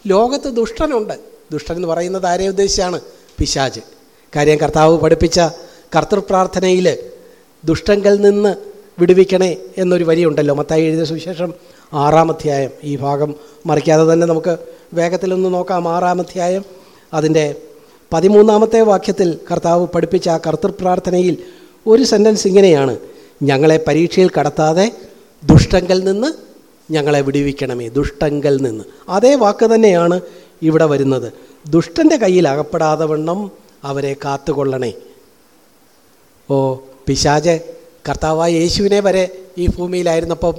ലോകത്ത് ദുഷ്ടനുണ്ട്. ദുഷ്ടൻ എന്ന് പറയുന്നത് ആരെ ഉദ്ദേശിച്ചാണ്? പിശാജ് കാര്യം കർത്താവ് പഠിപ്പിച്ച കർത്തൃപ്രാർത്ഥനയിൽ ദുഷ്ടങ്കിൽ നിന്ന് വിടുവിക്കണേ എന്നൊരു വരി ഉണ്ടല്ലോ മത്തായി എഴുതിയ സുവിശേഷം ആറാം അധ്യായം. ഈ ഭാഗം മറിക്കാതെ തന്നെ നമുക്ക് വേഗത്തിലൊന്ന് നോക്കാം. ആറാം അധ്യായം. അതിന്റെ പതിമൂന്നാമത്തെ വാക്യത്തിൽ കർത്താവ് പഠിപ്പിച്ച കർത്തൃപ്രാർത്ഥനയിൽ ഒരു സെന്റൻസ് ഇങ്ങനെയാണ്. ഞങ്ങളെ പരീക്ഷയിൽ കടത്താതെ ദുഷ്ടങ്കൽ നിന്ന് ഞങ്ങളെ വിടുവിക്കണമേ ദുഷ്ടങ്കൽ നിന്ന്. അതേ വാക്ക് തന്നെയാണ് ഇവിടെ വരുന്നത്. ദുഷ്ടന്റെ കയ്യിൽ അകപ്പെടാതെ വണ്ണം അവരെ കാത്തുകൊള്ളണേ. ഓ പിശാജ് കർത്താവായ യേശുവിനെ വരെ ഈ ഭൂമിയിലായിരുന്നപ്പം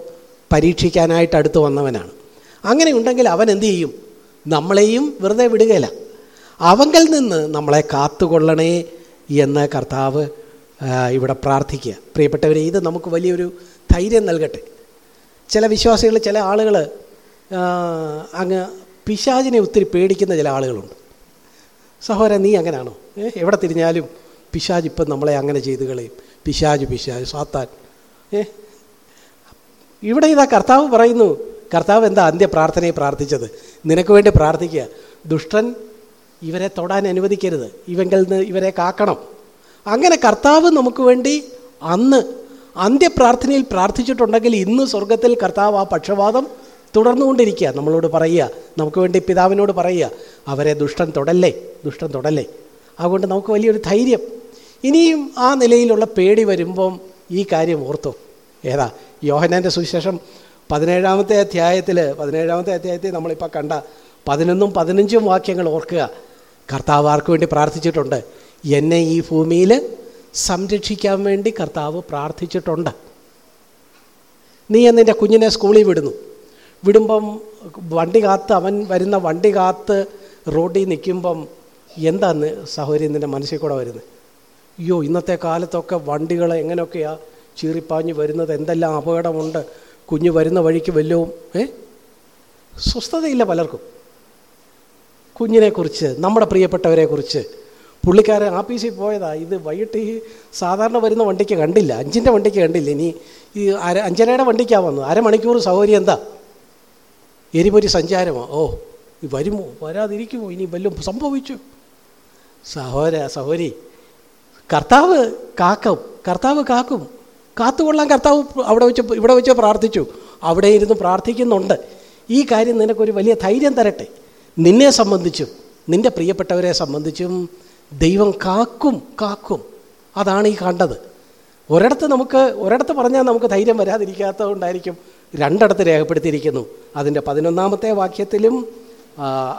പരീക്ഷിക്കാനായിട്ട് അടുത്ത് വന്നവനാണ്. അങ്ങനെ ഉണ്ടെങ്കിൽ അവൻ എന്ത് ചെയ്യും? നമ്മളെയും വെറുതെ വിടുകയില്ല. അവങ്കൽ നിന്ന് നമ്മളെ കാത്തുകൊള്ളണേ എന്ന് കർത്താവ് ഇവിടെ പ്രാർത്ഥിക്കുക. പ്രിയപ്പെട്ടവരെ ഇത് നമുക്ക് വലിയൊരു ധൈര്യം നൽകട്ടെ. ചില വിശ്വാസികൾ ചില ആളുകൾ അങ്ങ് പിശാചിനെ ഒത്തിരി പേടിക്കുന്ന ചില ആളുകളുണ്ട്. സഹോദരൻ നീ അങ്ങനെയാണോ എവിടെ തിരിഞ്ഞാലും പിശാജ് ഇപ്പം നമ്മളെ അങ്ങനെ ചെയ്ത് കളയും. പിശാജ് പിശാജ് സാത്താൻ. ഏ ഇവിടെ ഇതാ കർത്താവ് പറയുന്നു. കർത്താവ് എന്താ അന്ത്യ പ്രാർത്ഥനയെ പ്രാർത്ഥിച്ചത്? നിനക്ക് വേണ്ടി പ്രാർത്ഥിക്കുക. ദുഷ്ടൻ ഇവരെ തൊടാൻ അനുവദിക്കരുത്. ഇവങ്കിൽ നിന്ന് ഇവരെ കാക്കണം. അങ്ങനെ കർത്താവ് നമുക്ക് വേണ്ടി അന്ന് അന്ത്യപ്രാർത്ഥനയിൽ പ്രാർത്ഥിച്ചിട്ടുണ്ടെങ്കിൽ ഇന്ന് സ്വർഗത്തിൽ കർത്താവ് ആ പക്ഷപാതം തുടർന്നുകൊണ്ടിരിക്കുക. നമ്മളോട് പറയുക നമുക്ക് വേണ്ടി പിതാവിനോട് പറയുക അവരെ ദുഷ്ടൻ തൊടല്ലേ ദുഷ്ടൻ തൊടല്ലേ. അതുകൊണ്ട് നമുക്ക് വലിയൊരു ധൈര്യം. ഇനിയും ആ നിലയിലുള്ള പേടി വരുമ്പം ഈ കാര്യം ഓർത്തു. ഏതാ? യോഹനാന്റെ സുവിശേഷം പതിനേഴാമത്തെ അധ്യായത്തിൽ പതിനേഴാമത്തെ അധ്യായത്തിൽ നമ്മളിപ്പോൾ കണ്ട പതിനൊന്നും പതിനഞ്ചും വാക്യങ്ങൾ ഓർക്കുക. കർത്താവ് ആർക്ക് വേണ്ടി പ്രാർത്ഥിച്ചിട്ടുണ്ട്? എന്നെ ഈ ഭൂമിയിൽ സംരക്ഷിക്കാൻ വേണ്ടി കർത്താവ് പ്രാർത്ഥിച്ചിട്ടുണ്ട്. നീ എന്നിന്റെ കുഞ്ഞിനെ സ്കൂളിൽ വിടുന്നു. വിടുമ്പം വണ്ടി കാത്ത് അവൻ വരുന്ന വണ്ടി കാത്ത് റോഡിൽ നിൽക്കുമ്പം എന്താന്ന് സഹോദരി നിന്റെ മനസ്സിൽ കൂടെ വരുന്നത് അയ്യോ ഇന്നത്തെ കാലത്തൊക്കെ വണ്ടികൾ എങ്ങനെയൊക്കെയാണ് ചീറിപ്പാഞ്ഞ് വരുന്നത്? എന്തെല്ലാം അപകടമുണ്ട്? കുഞ്ഞ് വരുന്ന വഴിക്ക് വല്ലവും ഏ? സ്വസ്ഥതയില്ല പലർക്കും. കുഞ്ഞിനെക്കുറിച്ച് നമ്മുടെ പ്രിയപ്പെട്ടവരെക്കുറിച്ച് പുള്ളിക്കാരൻ ആഫീസിൽ പോയതാ. ഇത് വൈകിട്ട് ഈ സാധാരണ വരുന്ന വണ്ടിക്ക് കണ്ടില്ല. അഞ്ചിന്റെ വണ്ടിക്ക് കണ്ടില്ല. ഇനി ഈ അര അഞ്ചരയുടെ വണ്ടിക്കാണ് വന്നത്. അരമണിക്കൂർ സൗകര്യം എന്താ? എരിപൊരി സഞ്ചാരമോ. ഓ വരുമോ? വരാതിരിക്കുമോ? ഇനി വല്ലതും സംഭവിച്ചു. സഹോര സഹോരി കർത്താവ് കാക്കും. കർത്താവ് കാക്കും. കാത്തുകൊള്ളാൻ കർത്താവ് അവിടെ വെച്ച് ഇവിടെ വെച്ച് പ്രാർത്ഥിച്ചു. അവിടെ ഇരുന്ന് പ്രാർത്ഥിക്കുന്നുണ്ട്. ഈ കാര്യം നിനക്കൊരു വലിയ ധൈര്യം തരട്ടെ. നിന്നെ സംബന്ധിച്ചും നിന്റെ പ്രിയപ്പെട്ടവരെ സംബന്ധിച്ചും ദൈവം കാക്കും കാക്കും. അതാണ് ഈ കണ്ടത്. ഒരിടത്ത് നമുക്ക് ഒരിടത്ത് പറഞ്ഞാൽ നമുക്ക് ധൈര്യം വരാതിരിക്കാത്തതുകൊണ്ടായിരിക്കും രണ്ടിടത്ത് രേഖപ്പെടുത്തിയിരിക്കുന്നു. അതിന്റെ പതിനൊന്നാമത്തെ വാക്യത്തിലും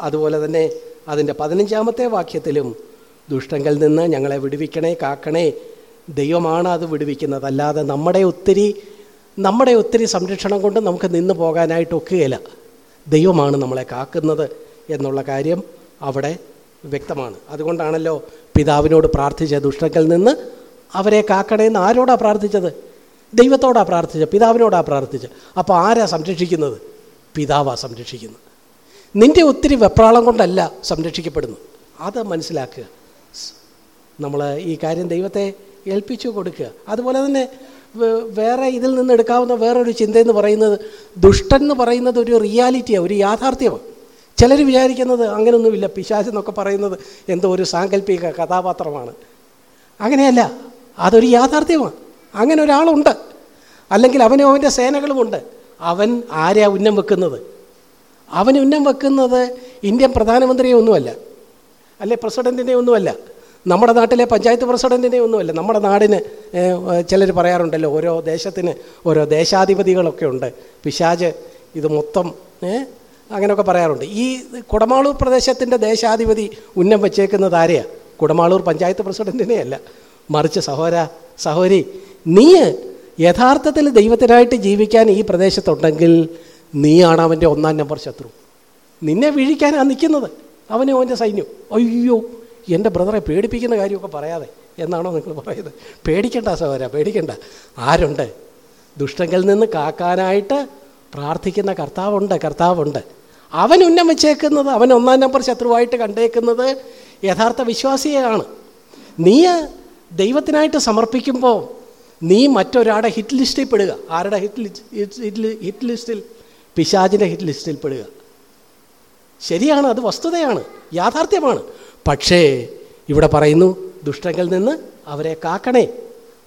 അതുപോലെ തന്നെ അതിന്റെ പതിനഞ്ചാമത്തെ വാക്യത്തിലും ദുഷ്ടങ്കിൽ നിന്ന് ഞങ്ങളെ വിടുവിക്കണേ കാക്കണേ. ദൈവമാണ് അത് വിടുവിക്കുന്നത് അല്ലാതെ നമ്മുടെ ഒത്തിരി നമ്മുടെ ഒത്തിരി സംരക്ഷണം കൊണ്ട് നമുക്ക് നിന്ന് പോകാനായിട്ട് ദൈവമാണ് നമ്മളെ കാക്കുന്നത് എന്നുള്ള കാര്യം അവിടെ വ്യക്തമാണ്. അതുകൊണ്ടാണല്ലോ പിതാവിനോട് പ്രാർത്ഥിച്ച ദുഷ്ടങ്ങൾ നിന്ന് അവരെ കാക്കണേന്ന് ആരോടാ പ്രാർത്ഥിച്ചത്? ദൈവത്തോടാ പ്രാർത്ഥിച്ചത് പിതാവിനോടാ പ്രാർത്ഥിച്ചത്. അപ്പോൾ ആരാ സംരക്ഷിക്കുന്നത്? പിതാവാ സംരക്ഷിക്കുന്നത്. നിന്റെ ഒത്തിരി വെപ്രാളം കൊണ്ടല്ല സംരക്ഷിക്കപ്പെടുന്നു അത് മനസ്സിലാക്കുക. നമ്മൾ ഈ കാര്യം ദൈവത്തെ ഏൽപ്പിച്ചു കൊടുക്കുക. അതുപോലെ തന്നെ വേറെ ഇതിൽ നിന്ന് എടുക്കാവുന്ന വേറൊരു ചിന്തയെന്ന് പറയുന്നത് ദുഷ്ടൻ എന്ന് പറയുന്നത് ഒരു റിയാലിറ്റിയാണ് ഒരു യാഥാർത്ഥ്യമാണ് ചിലർ വിചാരിക്കുന്നത് അങ്ങനെയൊന്നുമില്ല പിശാച് എന്നൊക്കെ പറയുന്നത് എന്തോ ഒരു സാങ്കല്പിക കഥാപാത്രമാണ്. അങ്ങനെയല്ല അതൊരു യാഥാർത്ഥ്യമാണ്. അങ്ങനെ ഒരാളുണ്ട് അല്ലെങ്കിൽ അവനും അവന്റെ സേനകളുമുണ്ട് അവൻ ആരാ ഉന്നം വെക്കുന്നത്? അവൻ ഉന്നം വെക്കുന്നത് ഇന്ത്യൻ പ്രധാനമന്ത്രിയെ ഒന്നുമല്ല അല്ലെ പ്രസിഡന്റിനെ ഒന്നുമല്ല നമ്മുടെ നാട്ടിലെ പഞ്ചായത്ത് പ്രസിഡന്റിനെ ഒന്നുമല്ല നമ്മുടെ നാടിന് ചിലർ പറയാറുണ്ടല്ലോ ഓരോ ദേശത്തിന് ഓരോ ദേശാധിപതികളൊക്കെ ഉണ്ട്. പിശാജ് ഇത് മൊത്തം അങ്ങനെയൊക്കെ പറയാറുണ്ട്. ഈ കുടമാളൂർ പ്രദേശത്തിന്റെ ദേശാധിപതി ഉന്നം വെച്ചേക്കുന്നത് ആരെയാണ് കുടമാളൂർ പഞ്ചായത്ത് പ്രസിഡന്റിനെയല്ല മറിച്ച് സഹോര സഹോരി നീ യഥാർത്ഥത്തിൽ ദൈവത്തിനായിട്ട് ജീവിക്കാൻ ഈ പ്രദേശത്തുണ്ടെങ്കിൽ നീയാണ് അവന്റെ ഒന്നാം നമ്പർ ശത്രു. നിന്നെ വീഴിക്കാനാണ് നിൽക്കുന്നത് അവനും അവന്റെ സൈന്യം. അയ്യോ എന്റെ ബ്രദറെ പേടിപ്പിക്കുന്ന കാര്യമൊക്കെ പറയാതെ എന്നാണോ നിങ്ങൾ പറയുന്നത്? പേടിക്കണ്ട സഹോര പേടിക്കണ്ട. ആരുണ്ട്? ദുഷ്ടങ്ങളിൽ നിന്ന് കാക്കാനായിട്ട് പ്രാർത്ഥിക്കുന്ന കർത്താവുണ്ട് കർത്താവുണ്ട്. അവൻ ഉന്നം വെച്ചേക്കുന്നത് അവൻ ഒന്നാം നമ്പർ ശത്രുവായിട്ട് കണ്ടേക്കുന്നത് യഥാർത്ഥ വിശ്വാസിയാണ് നീ ദൈവത്തിനായിട്ട് സമർപ്പിക്കുമ്പോൾ നീ മറ്റൊരാളുടെ ഹിറ്റ് ലിസ്റ്റിൽ പെടുക. ആരുടെ ഹിറ്റ് ലിസ്റ്റ് ഹിറ്റ് ലിസ്റ്റിൽ? പിശാജിന്റെ ഹിറ്റ് ലിസ്റ്റിൽ പെടുക. ശരിയാണ് അത് വസ്തുതയാണ് യാഥാർത്ഥ്യമാണ്. പക്ഷേ ഇവിടെ പറയുന്നു ദുഷ്ടങ്ങളിൽ നിന്ന് അവരെ കാക്കണേ.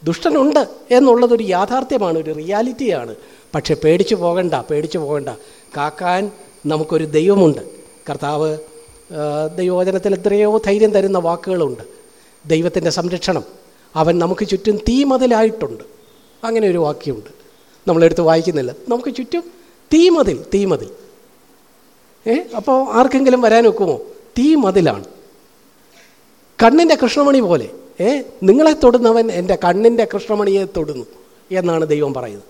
ദുഷ്ടനുണ്ട് എന്നുള്ളതൊരു യാഥാർത്ഥ്യമാണ് ഒരു റിയാലിറ്റിയാണ്. പക്ഷെ പേടിച്ചു പോകണ്ട പേടിച്ചു പോകണ്ട. കാക്കാൻ നമുക്കൊരു ദൈവമുണ്ട്. കർത്താവ് ദൈവവചനത്തിൽ എത്രയോ ധൈര്യം തരുന്ന വാക്കുകളുണ്ട്. ദൈവത്തിന്റെ സംരക്ഷണം. അവൻ നമുക്ക് ചുറ്റും തീമതിലായിട്ടുണ്ട് അങ്ങനെ ഒരു വാക്യമുണ്ട്. നമ്മളെടുത്ത് വായിക്കുന്നില്ല. നമുക്ക് ചുറ്റും തീമതിൽ തീമതിൽ ഏ അപ്പോൾ ആർക്കെങ്കിലും വരാൻ ഒക്കുമോ തീ മതിലാണ്. കണ്ണിന്റെ കൃഷ്ണമണി പോലെ. ഏ നിങ്ങളെ തൊടുന്നവൻ എന്റെ കണ്ണിന്റെ കൃഷ്ണമണിയെ തൊടുന്നു എന്നാണ് ദൈവം പറയുന്നത്.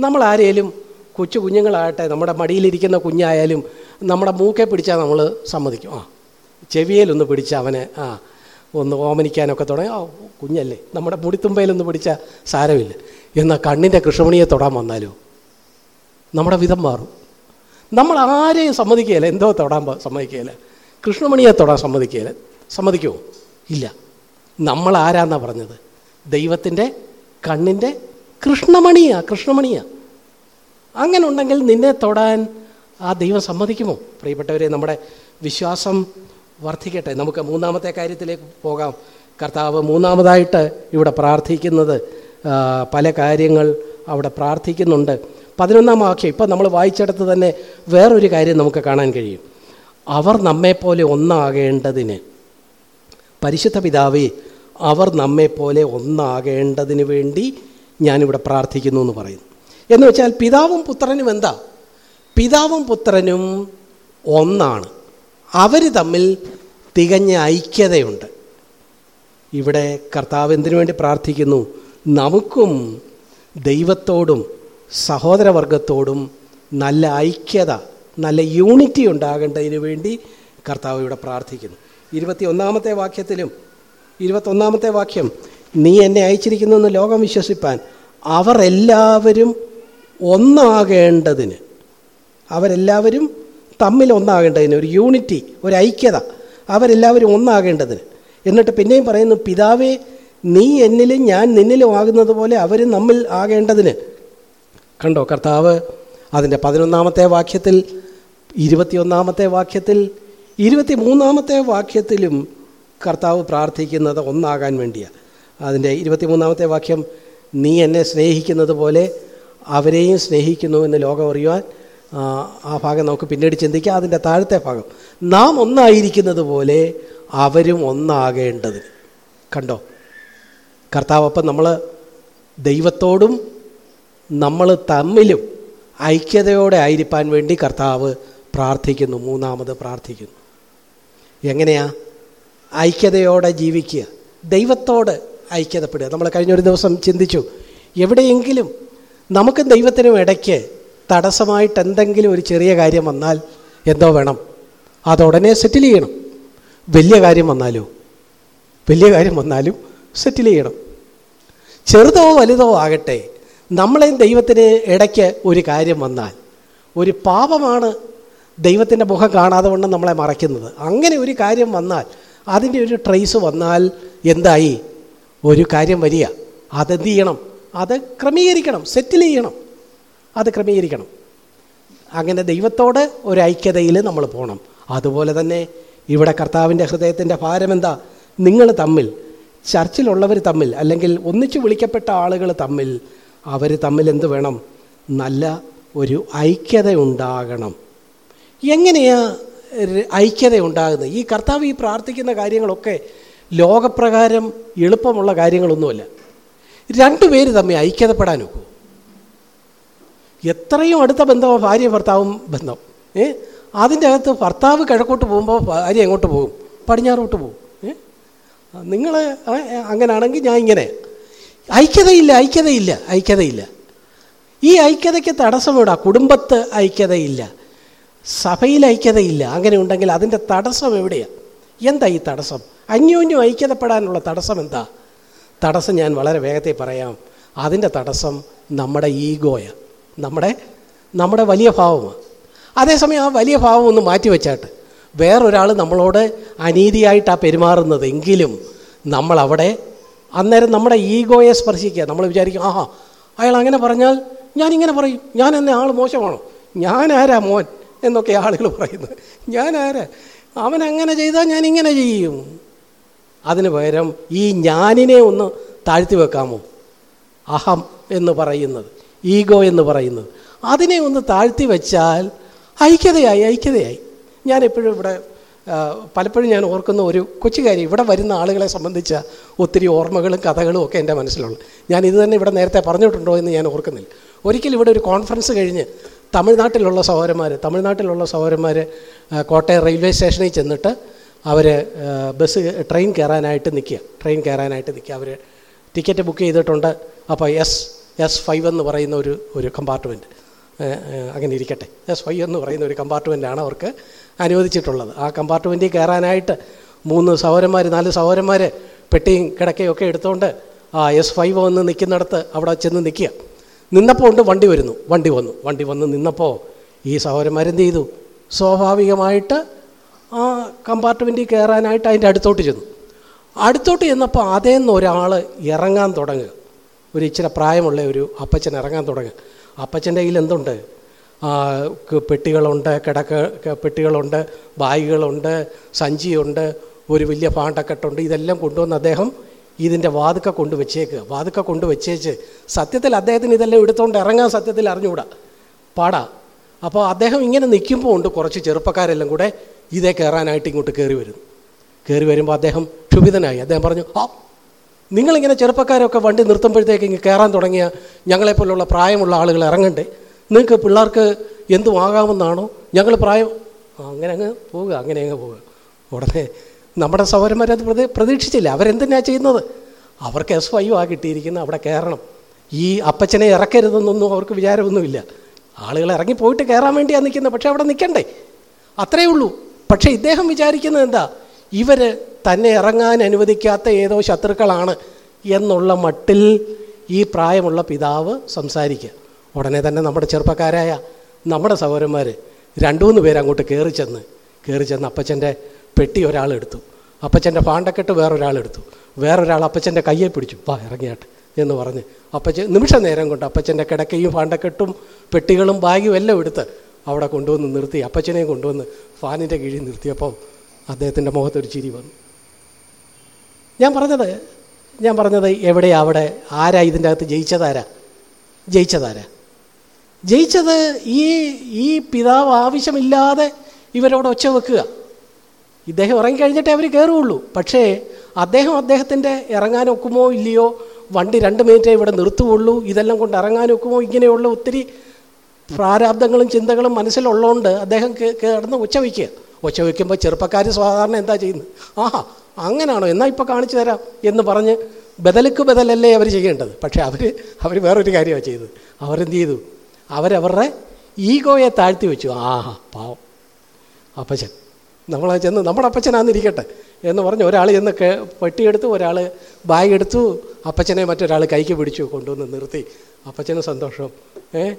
നമ്മൾ ആരെയും കൊച്ചു കുഞ്ഞുങ്ങളാകട്ടെ നമ്മുടെ മടിയിലിരിക്കുന്ന കുഞ്ഞായാലും നമ്മുടെ മൂക്കെ പിടിച്ചാൽ നമ്മൾ സമ്മതിക്കും. ആ ചെവിയിലൊന്ന് പിടിച്ച അവനെ ആ ഒന്ന് ഓമനിക്കാനൊക്കെ തുടങ്ങി. ആ കുഞ്ഞല്ലേ നമ്മുടെ മുടിത്തുമ്പയിലൊന്ന് പിടിച്ചാൽ സാരമില്ല. എന്നാൽ കണ്ണിന്റെ കൃഷ്ണമണിയെ തൊടാൻ വന്നാലോ? നമ്മുടെ വിധം മാറും. നമ്മൾ ആരെയും സമ്മതിക്കുകയില്ല. എന്തോ തൊടാൻ സമ്മതിക്കുകയില്ല. കൃഷ്ണമണിയെ തൊടാൻ സമ്മതിക്കുകയില്ല. സമ്മതിക്കുമോ ഇല്ല. നമ്മൾ ആരാന്നാ പറഞ്ഞത്? ദൈവത്തിന്റെ കണ്ണിന്റെ കൃഷ്ണമണിയാണ് കൃഷ്ണമണിയാ. അങ്ങനെ ഉണ്ടെങ്കിൽ നിന്നെ തൊടാൻ ആ ദൈവം സമ്മതിക്കുമോ? പ്രിയപ്പെട്ടവരെ നമ്മുടെ വിശ്വാസം വർദ്ധിക്കട്ടെ. നമുക്ക് മൂന്നാമത്തെ കാര്യത്തിലേക്ക് പോകാം. കർത്താവ് മൂന്നാമതായിട്ട് ഇവിടെ പ്രാർത്ഥിക്കുന്നത് പല കാര്യങ്ങൾ അവിടെ പ്രാർത്ഥിക്കുന്നുണ്ട്. പതിനൊന്നാം വാക്യം ഇപ്പം നമ്മൾ വായിച്ചെടുത്ത് തന്നെ വേറൊരു കാര്യം നമുക്ക് കാണാൻ കഴിയും. അവർ നമ്മെപ്പോലെ ഒന്നാകേണ്ടതിന് പരിശുദ്ധ പിതാവേ അവർ നമ്മെപ്പോലെ ഒന്നാകേണ്ടതിന് വേണ്ടി ഞാനിവിടെ പ്രാർത്ഥിക്കുന്നു എന്ന് പറയുന്നു. എന്ന് വെച്ചാൽ പിതാവും പുത്രനും എന്താ? പിതാവും പുത്രനും ഒന്നാണ്. അവർ തമ്മിൽ തികഞ്ഞ ഐക്യതയുണ്ട്. ഇവിടെ കർത്താവ് എന്തിനു വേണ്ടി പ്രാർത്ഥിക്കുന്നു? നമുക്കും ദൈവത്തോടും സഹോദരവർഗത്തോടും നല്ല ഐക്യത നല്ല യൂണിറ്റി ഉണ്ടാകേണ്ടതിന് വേണ്ടി കർത്താവ് ഇവിടെ പ്രാർത്ഥിക്കുന്നു. ഇരുപത്തി ഒന്നാമത്തെ വാക്യത്തിലും ഇരുപത്തൊന്നാമത്തെ വാക്യം നീ എന്നെ അയച്ചിരിക്കുന്നു എന്ന് ലോകം വിശ്വസിപ്പാൻ അവർ എല്ലാവരും ഒന്നാകേണ്ടതിന്. അവരെല്ലാവരും തമ്മിൽ ഒന്നാകേണ്ടതിന് ഒരു യൂണിറ്റി ഒരു ഐക്യത അവരെല്ലാവരും ഒന്നാകേണ്ടതിന്. എന്നിട്ട് പിന്നെയും പറയുന്നു പിതാവേ നീ എന്നിലും ഞാൻ നിന്നിലും ആകുന്നത് പോലെ അവരും നമ്മിൽ ആകേണ്ടതിന്. കണ്ടോ കർത്താവ് അതിന്റെ പതിനൊന്നാമത്തെ വാക്യത്തിൽ ഇരുപത്തിയൊന്നാമത്തെ വാക്യത്തിൽ ഇരുപത്തി മൂന്നാമത്തെ വാക്യത്തിലും കർത്താവ് പ്രാർത്ഥിക്കുന്നത് ഒന്നാകാൻ വേണ്ടിയാണ് അതിന്റെ ഇരുപത്തിമൂന്നാമത്തെ വാക്യം നീ എന്നെ സ്നേഹിക്കുന്നത് പോലെ അവരെയും സ്നേഹിക്കുന്നു എന്ന് ലോകം അറിയുവാൻ ആ, ഭാഗം നമുക്ക് പിന്നീട് ചിന്തിക്കാം. അതിന്റെ താഴത്തെ ഭാഗം. നാം ഒന്നായിരിക്കുന്നത് പോലെ അവരും ഒന്നാകേണ്ടതിന് കണ്ടോ? കർത്താവ് അപ്പം നമ്മൾ ദൈവത്തോടും നമ്മൾ തമ്മിലും ഐക്യതയോടെ ആയിരിക്കാൻ വേണ്ടി കർത്താവ് പ്രാർത്ഥിക്കുന്നു മൂന്നാമത് പ്രാർത്ഥിക്കുന്നു. എങ്ങനെയാ? ഐക്യതയോടെ ജീവിക്കുക. ദൈവത്തോട് ഐക്യതപ്പെടുക. നമ്മൾ കഴിഞ്ഞൊരു ദിവസം ചിന്തിച്ചു എവിടെയെങ്കിലും നമുക്കും ദൈവത്തിനും ഇടയ്ക്ക് തടസ്സമായിട്ട് എന്തെങ്കിലും ഒരു ചെറിയ കാര്യം വന്നാൽ എന്തോ വേണം. അതുടനെ സെറ്റിൽ ചെയ്യണം. വലിയ കാര്യം വന്നാലോ? വലിയ കാര്യം വന്നാലും സെറ്റിൽ ചെയ്യണം. ചെറുതോ വലുതോ ആകട്ടെ നമ്മളെയും ദൈവത്തിന് ഇടയ്ക്ക് ഒരു കാര്യം വന്നാൽ ഒരു പാപമാണ് ദൈവത്തിന്റെ മുഖം കാണാതെ കൊണ്ട് നമ്മളെ മറയ്ക്കുന്നത്. അങ്ങനെ ഒരു കാര്യം വന്നാൽ അതിന്റെ ഒരു ട്രേസ് വന്നാൽ എന്തായി? ഒരു കാര്യം വരിക. അതെന്ത് ചെയ്യണം? അത് ക്രമീകരിക്കണം സെറ്റിൽ ചെയ്യണം. അത് ക്രമീകരിക്കണം. അങ്ങനെ ദൈവത്തോട് ഒരു ഐക്യതയിൽ നമ്മൾ പോകണം അതുപോലെ തന്നെ ഇവിടെ കർത്താവിന്റെ ഹൃദയത്തിന്റെ ഭാരം എന്താ നിങ്ങൾ തമ്മിൽ ചർച്ചിലുള്ളവർ തമ്മിൽ അല്ലെങ്കിൽ ഒന്നിച്ചു വിളിക്കപ്പെട്ട ആളുകൾ തമ്മിൽ അവർ തമ്മിൽ എന്ത് വേണം? നല്ല ഒരു ഐക്യത ഉണ്ടാകണം. എങ്ങനെയാ ഐക്യത ഉണ്ടാകുന്നത്? ഈ കർത്താവ് ഈ പ്രാർത്ഥിക്കുന്ന കാര്യങ്ങളൊക്കെ ലോകപ്രകാരം എളുപ്പമുള്ള കാര്യങ്ങളൊന്നുമല്ല. രണ്ടുപേര് തമ്മിൽ ഐക്യതപ്പെടാൻ ഒക്കും എത്രയും അടുത്ത ബന്ധമാണ് ഭാര്യ ഭർത്താവും ബന്ധം. ഏ? അതിന്റെ അകത്ത് ഭർത്താവ് കിഴക്കോട്ട് പോകുമ്പോൾ ഭാര്യ എങ്ങോട്ട് പോകും? പടിഞ്ഞാറോട്ട് പോകും. ഏ? നിങ്ങൾ അങ്ങനെയാണെങ്കിൽ ഞാൻ ഇങ്ങനെ. ഐക്യതയില്ല ഐക്യതയില്ല ഐക്യതയില്ല. ഈ ഐക്യതയ്ക്ക് തടസ്സം എവിടാ? കുടുംബത്ത് ഐക്യതയില്ല. സഭയിൽ ഐക്യതയില്ല. അങ്ങനെ ഉണ്ടെങ്കിൽ അതിന്റെ തടസ്സം എവിടെയാണ് എന്താ ഈ തടസ്സം? അന്യോന്യം ഐക്യതപ്പെടാനുള്ള തടസ്സം എന്താ? തടസ്സം ഞാൻ വളരെ വേഗത്തിൽ പറയാം. അതിന്റെ തടസ്സം നമ്മുടെ ഈഗോയാണ് നമ്മുടെ നമ്മുടെ വലിയ ഭാവമാണ് അതേസമയം ആ വലിയ ഭാവം ഒന്ന് മാറ്റിവെച്ചാട്ട് വേറൊരാൾ നമ്മളോട് അനീതിയായിട്ടാണ് പെരുമാറുന്നത് എങ്കിലും നമ്മളവിടെ അന്നേരം നമ്മുടെ ഈഗോയെ സ്പർശിക്കുക. നമ്മൾ വിചാരിക്കും ആഹാ അയാൾ അങ്ങനെ പറഞ്ഞാൽ ഞാനിങ്ങനെ പറയും. ഞാൻ എന്നെ ആൾ മോശമാണോ? ഞാൻ ആരാ മോൻ? എന്നൊക്കെ ആളുകൾ പറയുന്നത്. ഞാൻ ആരാ അവൻ അങ്ങനെ ചെയ്താൽ ഞാൻ ഇങ്ങനെ ചെയ്യും. അതിന് പകരം ഈ ഞാനിനെ ഒന്ന് താഴ്ത്തി വെക്കാമോ? അഹം എന്ന് പറയുന്നത് ഈഗോ എന്ന് പറയുന്നത്. അതിനെ ഒന്ന് താഴ്ത്തി വെച്ചാൽ ഐക്യതയായി ഐക്യതയായി. ഞാൻ എപ്പോഴും ഇവിടെ പലപ്പോഴും ഞാൻ ഓർക്കുന്ന ഒരു കൊച്ചുകാരി ഇവിടെ വരുന്ന ആളുകളെ സംബന്ധിച്ച ഒത്തിരി ഓർമ്മകളും കഥകളും ഒക്കെ എന്റെ മനസ്സിലുള്ളു ഞാൻ ഇത് തന്നെ ഇവിടെ നേരത്തെ പറഞ്ഞിട്ടുണ്ടോ എന്ന് ഞാൻ ഓർക്കുന്നില്ല. ഒരിക്കലും ഇവിടെ ഒരു കോൺഫറൻസ് കഴിഞ്ഞ് തമിഴ്നാട്ടിലുള്ള സഹോദരന്മാർ തമിഴ്നാട്ടിലുള്ള സഹോദരന്മാർ കോട്ടയം റെയിൽവേ സ്റ്റേഷനിൽ ചെന്നിട്ട് അവർ ബസ് ട്രെയിൻ കയറാനായിട്ട് നിൽക്കുക ട്രെയിൻ കയറാനായിട്ട് നിൽക്കുക അവർ ടിക്കറ്റ് ബുക്ക് ചെയ്തിട്ടുണ്ട്. അപ്പോൾ എസ് എസ് ഫൈവ് എന്ന് പറയുന്ന ഒരു ഒരു കമ്പാർട്ട്മെന്റ് അങ്ങനെ ഇരിക്കട്ടെ. എസ് ഫൈവ് എന്ന് പറയുന്ന ഒരു കമ്പാർട്ട്മെന്റാണ് അവർക്ക് അനുവദിച്ചിട്ടുള്ളത്. ആ കമ്പാർട്ട്മെന്റിൽ കയറാനായിട്ട് മൂന്ന് സഹോദരന്മാർ നാല് സഹോദരന്മാർ പെട്ടിയും കിടക്കയൊക്കെ എടുത്തുകൊണ്ട് ആ എസ് ഫൈവ് വന്ന് നിൽക്കുന്നിടത്ത് അവിടെ ചെന്ന് നിൽക്കുക നിന്നപ്പോൾ ഉണ്ട് വണ്ടി വരുന്നു. വണ്ടി വന്നു. വണ്ടി വന്ന് നിന്നപ്പോൾ ഈ സഹോദരന്മാരെന്ത് ചെയ്തു? സ്വാഭാവികമായിട്ട് ആ കമ്പാർട്ട്മെന്റിൽ കയറാനായിട്ട് അതിന്റെ അടുത്തോട്ട് ചെന്നു. അടുത്തോട്ട് ചെന്നപ്പോൾ അതേ നിന്ന് ഒരാൾ ഇറങ്ങാൻ തുടങ്ങുക. ഒരു ഇച്ചിരി പ്രായമുള്ള ഒരു അപ്പച്ചൻ ഇറങ്ങാൻ തുടങ്ങുക. അപ്പച്ചന്റെ കയ്യിൽ എന്തുണ്ട്? പെട്ടികളുണ്ട് കിടക്ക പെട്ടികളുണ്ട് ബാഗുകളുണ്ട് സഞ്ചിയുണ്ട് ഒരു വലിയ പാണ്ടക്കെട്ടുണ്ട്. ഇതെല്ലാം കൊണ്ടുവന്ന് അദ്ദേഹം ഇതിന്റെ വാതുക്ക കൊണ്ട് വെച്ചേക്കുക. വാതുക്ക കൊണ്ട് വെച്ചേച്ച് സത്യത്തിൽ അദ്ദേഹത്തിന് ഇതെല്ലാം എടുത്തുകൊണ്ട് ഇറങ്ങാൻ സത്യത്തിൽ അറിഞ്ഞുകൂടാ. പാടാ. അപ്പോൾ അദ്ദേഹം ഇങ്ങനെ നിൽക്കുമ്പോൾ ഉണ്ട് കുറച്ച് ചെറുപ്പക്കാരെല്ലാം കൂടെ ഇതേ കയറാനായിട്ട് ഇങ്ങോട്ട് കയറി വരും കയറി വരുമ്പോൾ അദ്ദേഹം ക്ഷുഭിതനായി. അദ്ദേഹം പറഞ്ഞു ആ നിങ്ങളിങ്ങനെ ചെറുപ്പക്കാരൊക്കെ വണ്ടി നിർത്തുമ്പോഴത്തേക്ക് ഇങ്ങനെ കയറാൻ തുടങ്ങിയ ഞങ്ങളെപ്പോലുള്ള പ്രായമുള്ള ആളുകൾ ഇറങ്ങണ്ടേ? നിങ്ങൾക്ക് പിള്ളേർക്ക് എന്തും ആകാമെന്നാണോ? ഞങ്ങൾ പ്രായം അങ്ങനെ അങ്ങ് പോവുക അങ്ങനെ അങ്ങ് പോവുക. ഉടനെ നമ്മുടെ സൗരന്മാരത് പ്രതി പ്രതീക്ഷിച്ചില്ല. അവരെന്തിനാണ് ചെയ്യുന്നത്? അവർക്ക് എസ് വൈ ആ കിട്ടിയിരിക്കുന്നത് അവിടെ കയറണം ഈ അപ്പച്ചനെ ഇറക്കരുതെന്നൊന്നും അവർക്ക് വിചാരമൊന്നുമില്ല. ആളുകൾ ഇറങ്ങി പോയിട്ട് കയറാൻ വേണ്ടിയാണ് നിൽക്കുന്നത് പക്ഷേ അവിടെ നിൽക്കണ്ടേ? അത്രയേ ഉള്ളൂ. പക്ഷേ ഇദ്ദേഹം വിചാരിക്കുന്നത് എന്താ? ഇവർ തന്നെ ഇറങ്ങാൻ അനുവദിക്കാത്ത ഏതോ ശത്രുക്കളാണ് എന്നുള്ള മട്ടിൽ ഈ പ്രായമുള്ള പിതാവ് സംസാരിക്കുക. ഉടനെ തന്നെ നമ്മുടെ ചെറുപ്പക്കാരായ നമ്മുടെ സഹോദരന്മാർ രണ്ടു മൂന്ന് പേര് അങ്ങോട്ട് കയറി ചെന്ന് കയറി ചെന്ന് അപ്പച്ചന്റെ പെട്ടി ഒരാളെടുത്തു അപ്പച്ചന്റെ പാണ്ടക്കെട്ട് വേറൊരാളെടുത്തു വേറൊരാൾ അപ്പച്ചന്റെ കയ്യെ പിടിച്ചു. വാ ഇറങ്ങിയാട്ട് എന്ന് പറഞ്ഞ് അപ്പച്ചൻ നിമിഷ നേരം കൊണ്ട് അപ്പച്ചന്റെ കിടക്കയും പാണ്ടക്കെട്ടും പെട്ടികളും ബാഗും എല്ലാം എടുത്ത് അവിടെ കൊണ്ടുവന്ന് നിർത്തി അപ്പച്ചനെ കൊണ്ടുവന്ന് ഫാനിന്റെ കീഴിൽ നിർത്തിയപ്പം അദ്ദേഹത്തിന്റെ മുഖത്തൊരു ചിരി വന്നു. ഞാൻ പറഞ്ഞത് ഞാൻ പറഞ്ഞത് എവിടെയാ അവിടെ ആരാ ഇതിന്റെ അകത്ത് ജയിച്ചതാരാ ജയിച്ചതാരാ ജയിച്ചത് ഈ ഈ പിതാവ് ആവശ്യമില്ലാതെ ഇവരോട് ഒച്ച വെക്കുക. ഇദ്ദേഹം ഇറങ്ങിക്കഴിഞ്ഞിട്ടേ അവർ കയറുകയുള്ളൂ പക്ഷേ അദ്ദേഹം അദ്ദേഹത്തിന്റെ ഇറങ്ങാനൊക്കുമോ ഇല്ലയോ? വണ്ടി രണ്ട് മിനിറ്റേ ഇവിടെ നിർത്തുകയുള്ളൂ. ഇതെല്ലാം കൊണ്ട് ഇറങ്ങാനൊക്കുമോ? ഇങ്ങനെയുള്ള ഒത്തിരി പ്രാരാബ്ദങ്ങളും ചിന്തകളും മനസ്സിലുള്ളതുകൊണ്ട് അദ്ദേഹം കിടന്ന് ഉച്ച വയ്ക്കുക ഉച്ച വയ്ക്കുമ്പോൾ ചെറുപ്പക്കാർ സാധാരണ എന്താ ചെയ്യുന്നത്? ആഹാ അങ്ങനെയാണോ എന്നാൽ ഇപ്പോൾ കാണിച്ചു തരാം എന്ന് പറഞ്ഞ് ബദലുക്ക് ബദലല്ലേ അവർ ചെയ്യേണ്ടത്. പക്ഷേ അവർ അവർ വേറൊരു കാര്യമാണ് ചെയ്തത്. അവരെന്ത് ചെയ്തു? അവരവരുടെ ഈഗോയെ താഴ്ത്തി വെച്ചു. ആഹാ പാവം. അപ്പച്ചൻ നമ്മൾ ചെന്ന് നമ്മുടെ അപ്പച്ചനാന്നിരിക്കട്ടെ എന്ന് പറഞ്ഞ് ഒരാൾ ചെന്ന് പെട്ടിയെടുത്തു ഒരാൾ ബാഗ് എടുത്തു അപ്പച്ചനെ മറ്റൊരാൾ കൈക്ക് പിടിച്ചു കൊണ്ടുവന്ന് നിർത്തി. അപ്പച്ചന് സന്തോഷം. ഏ?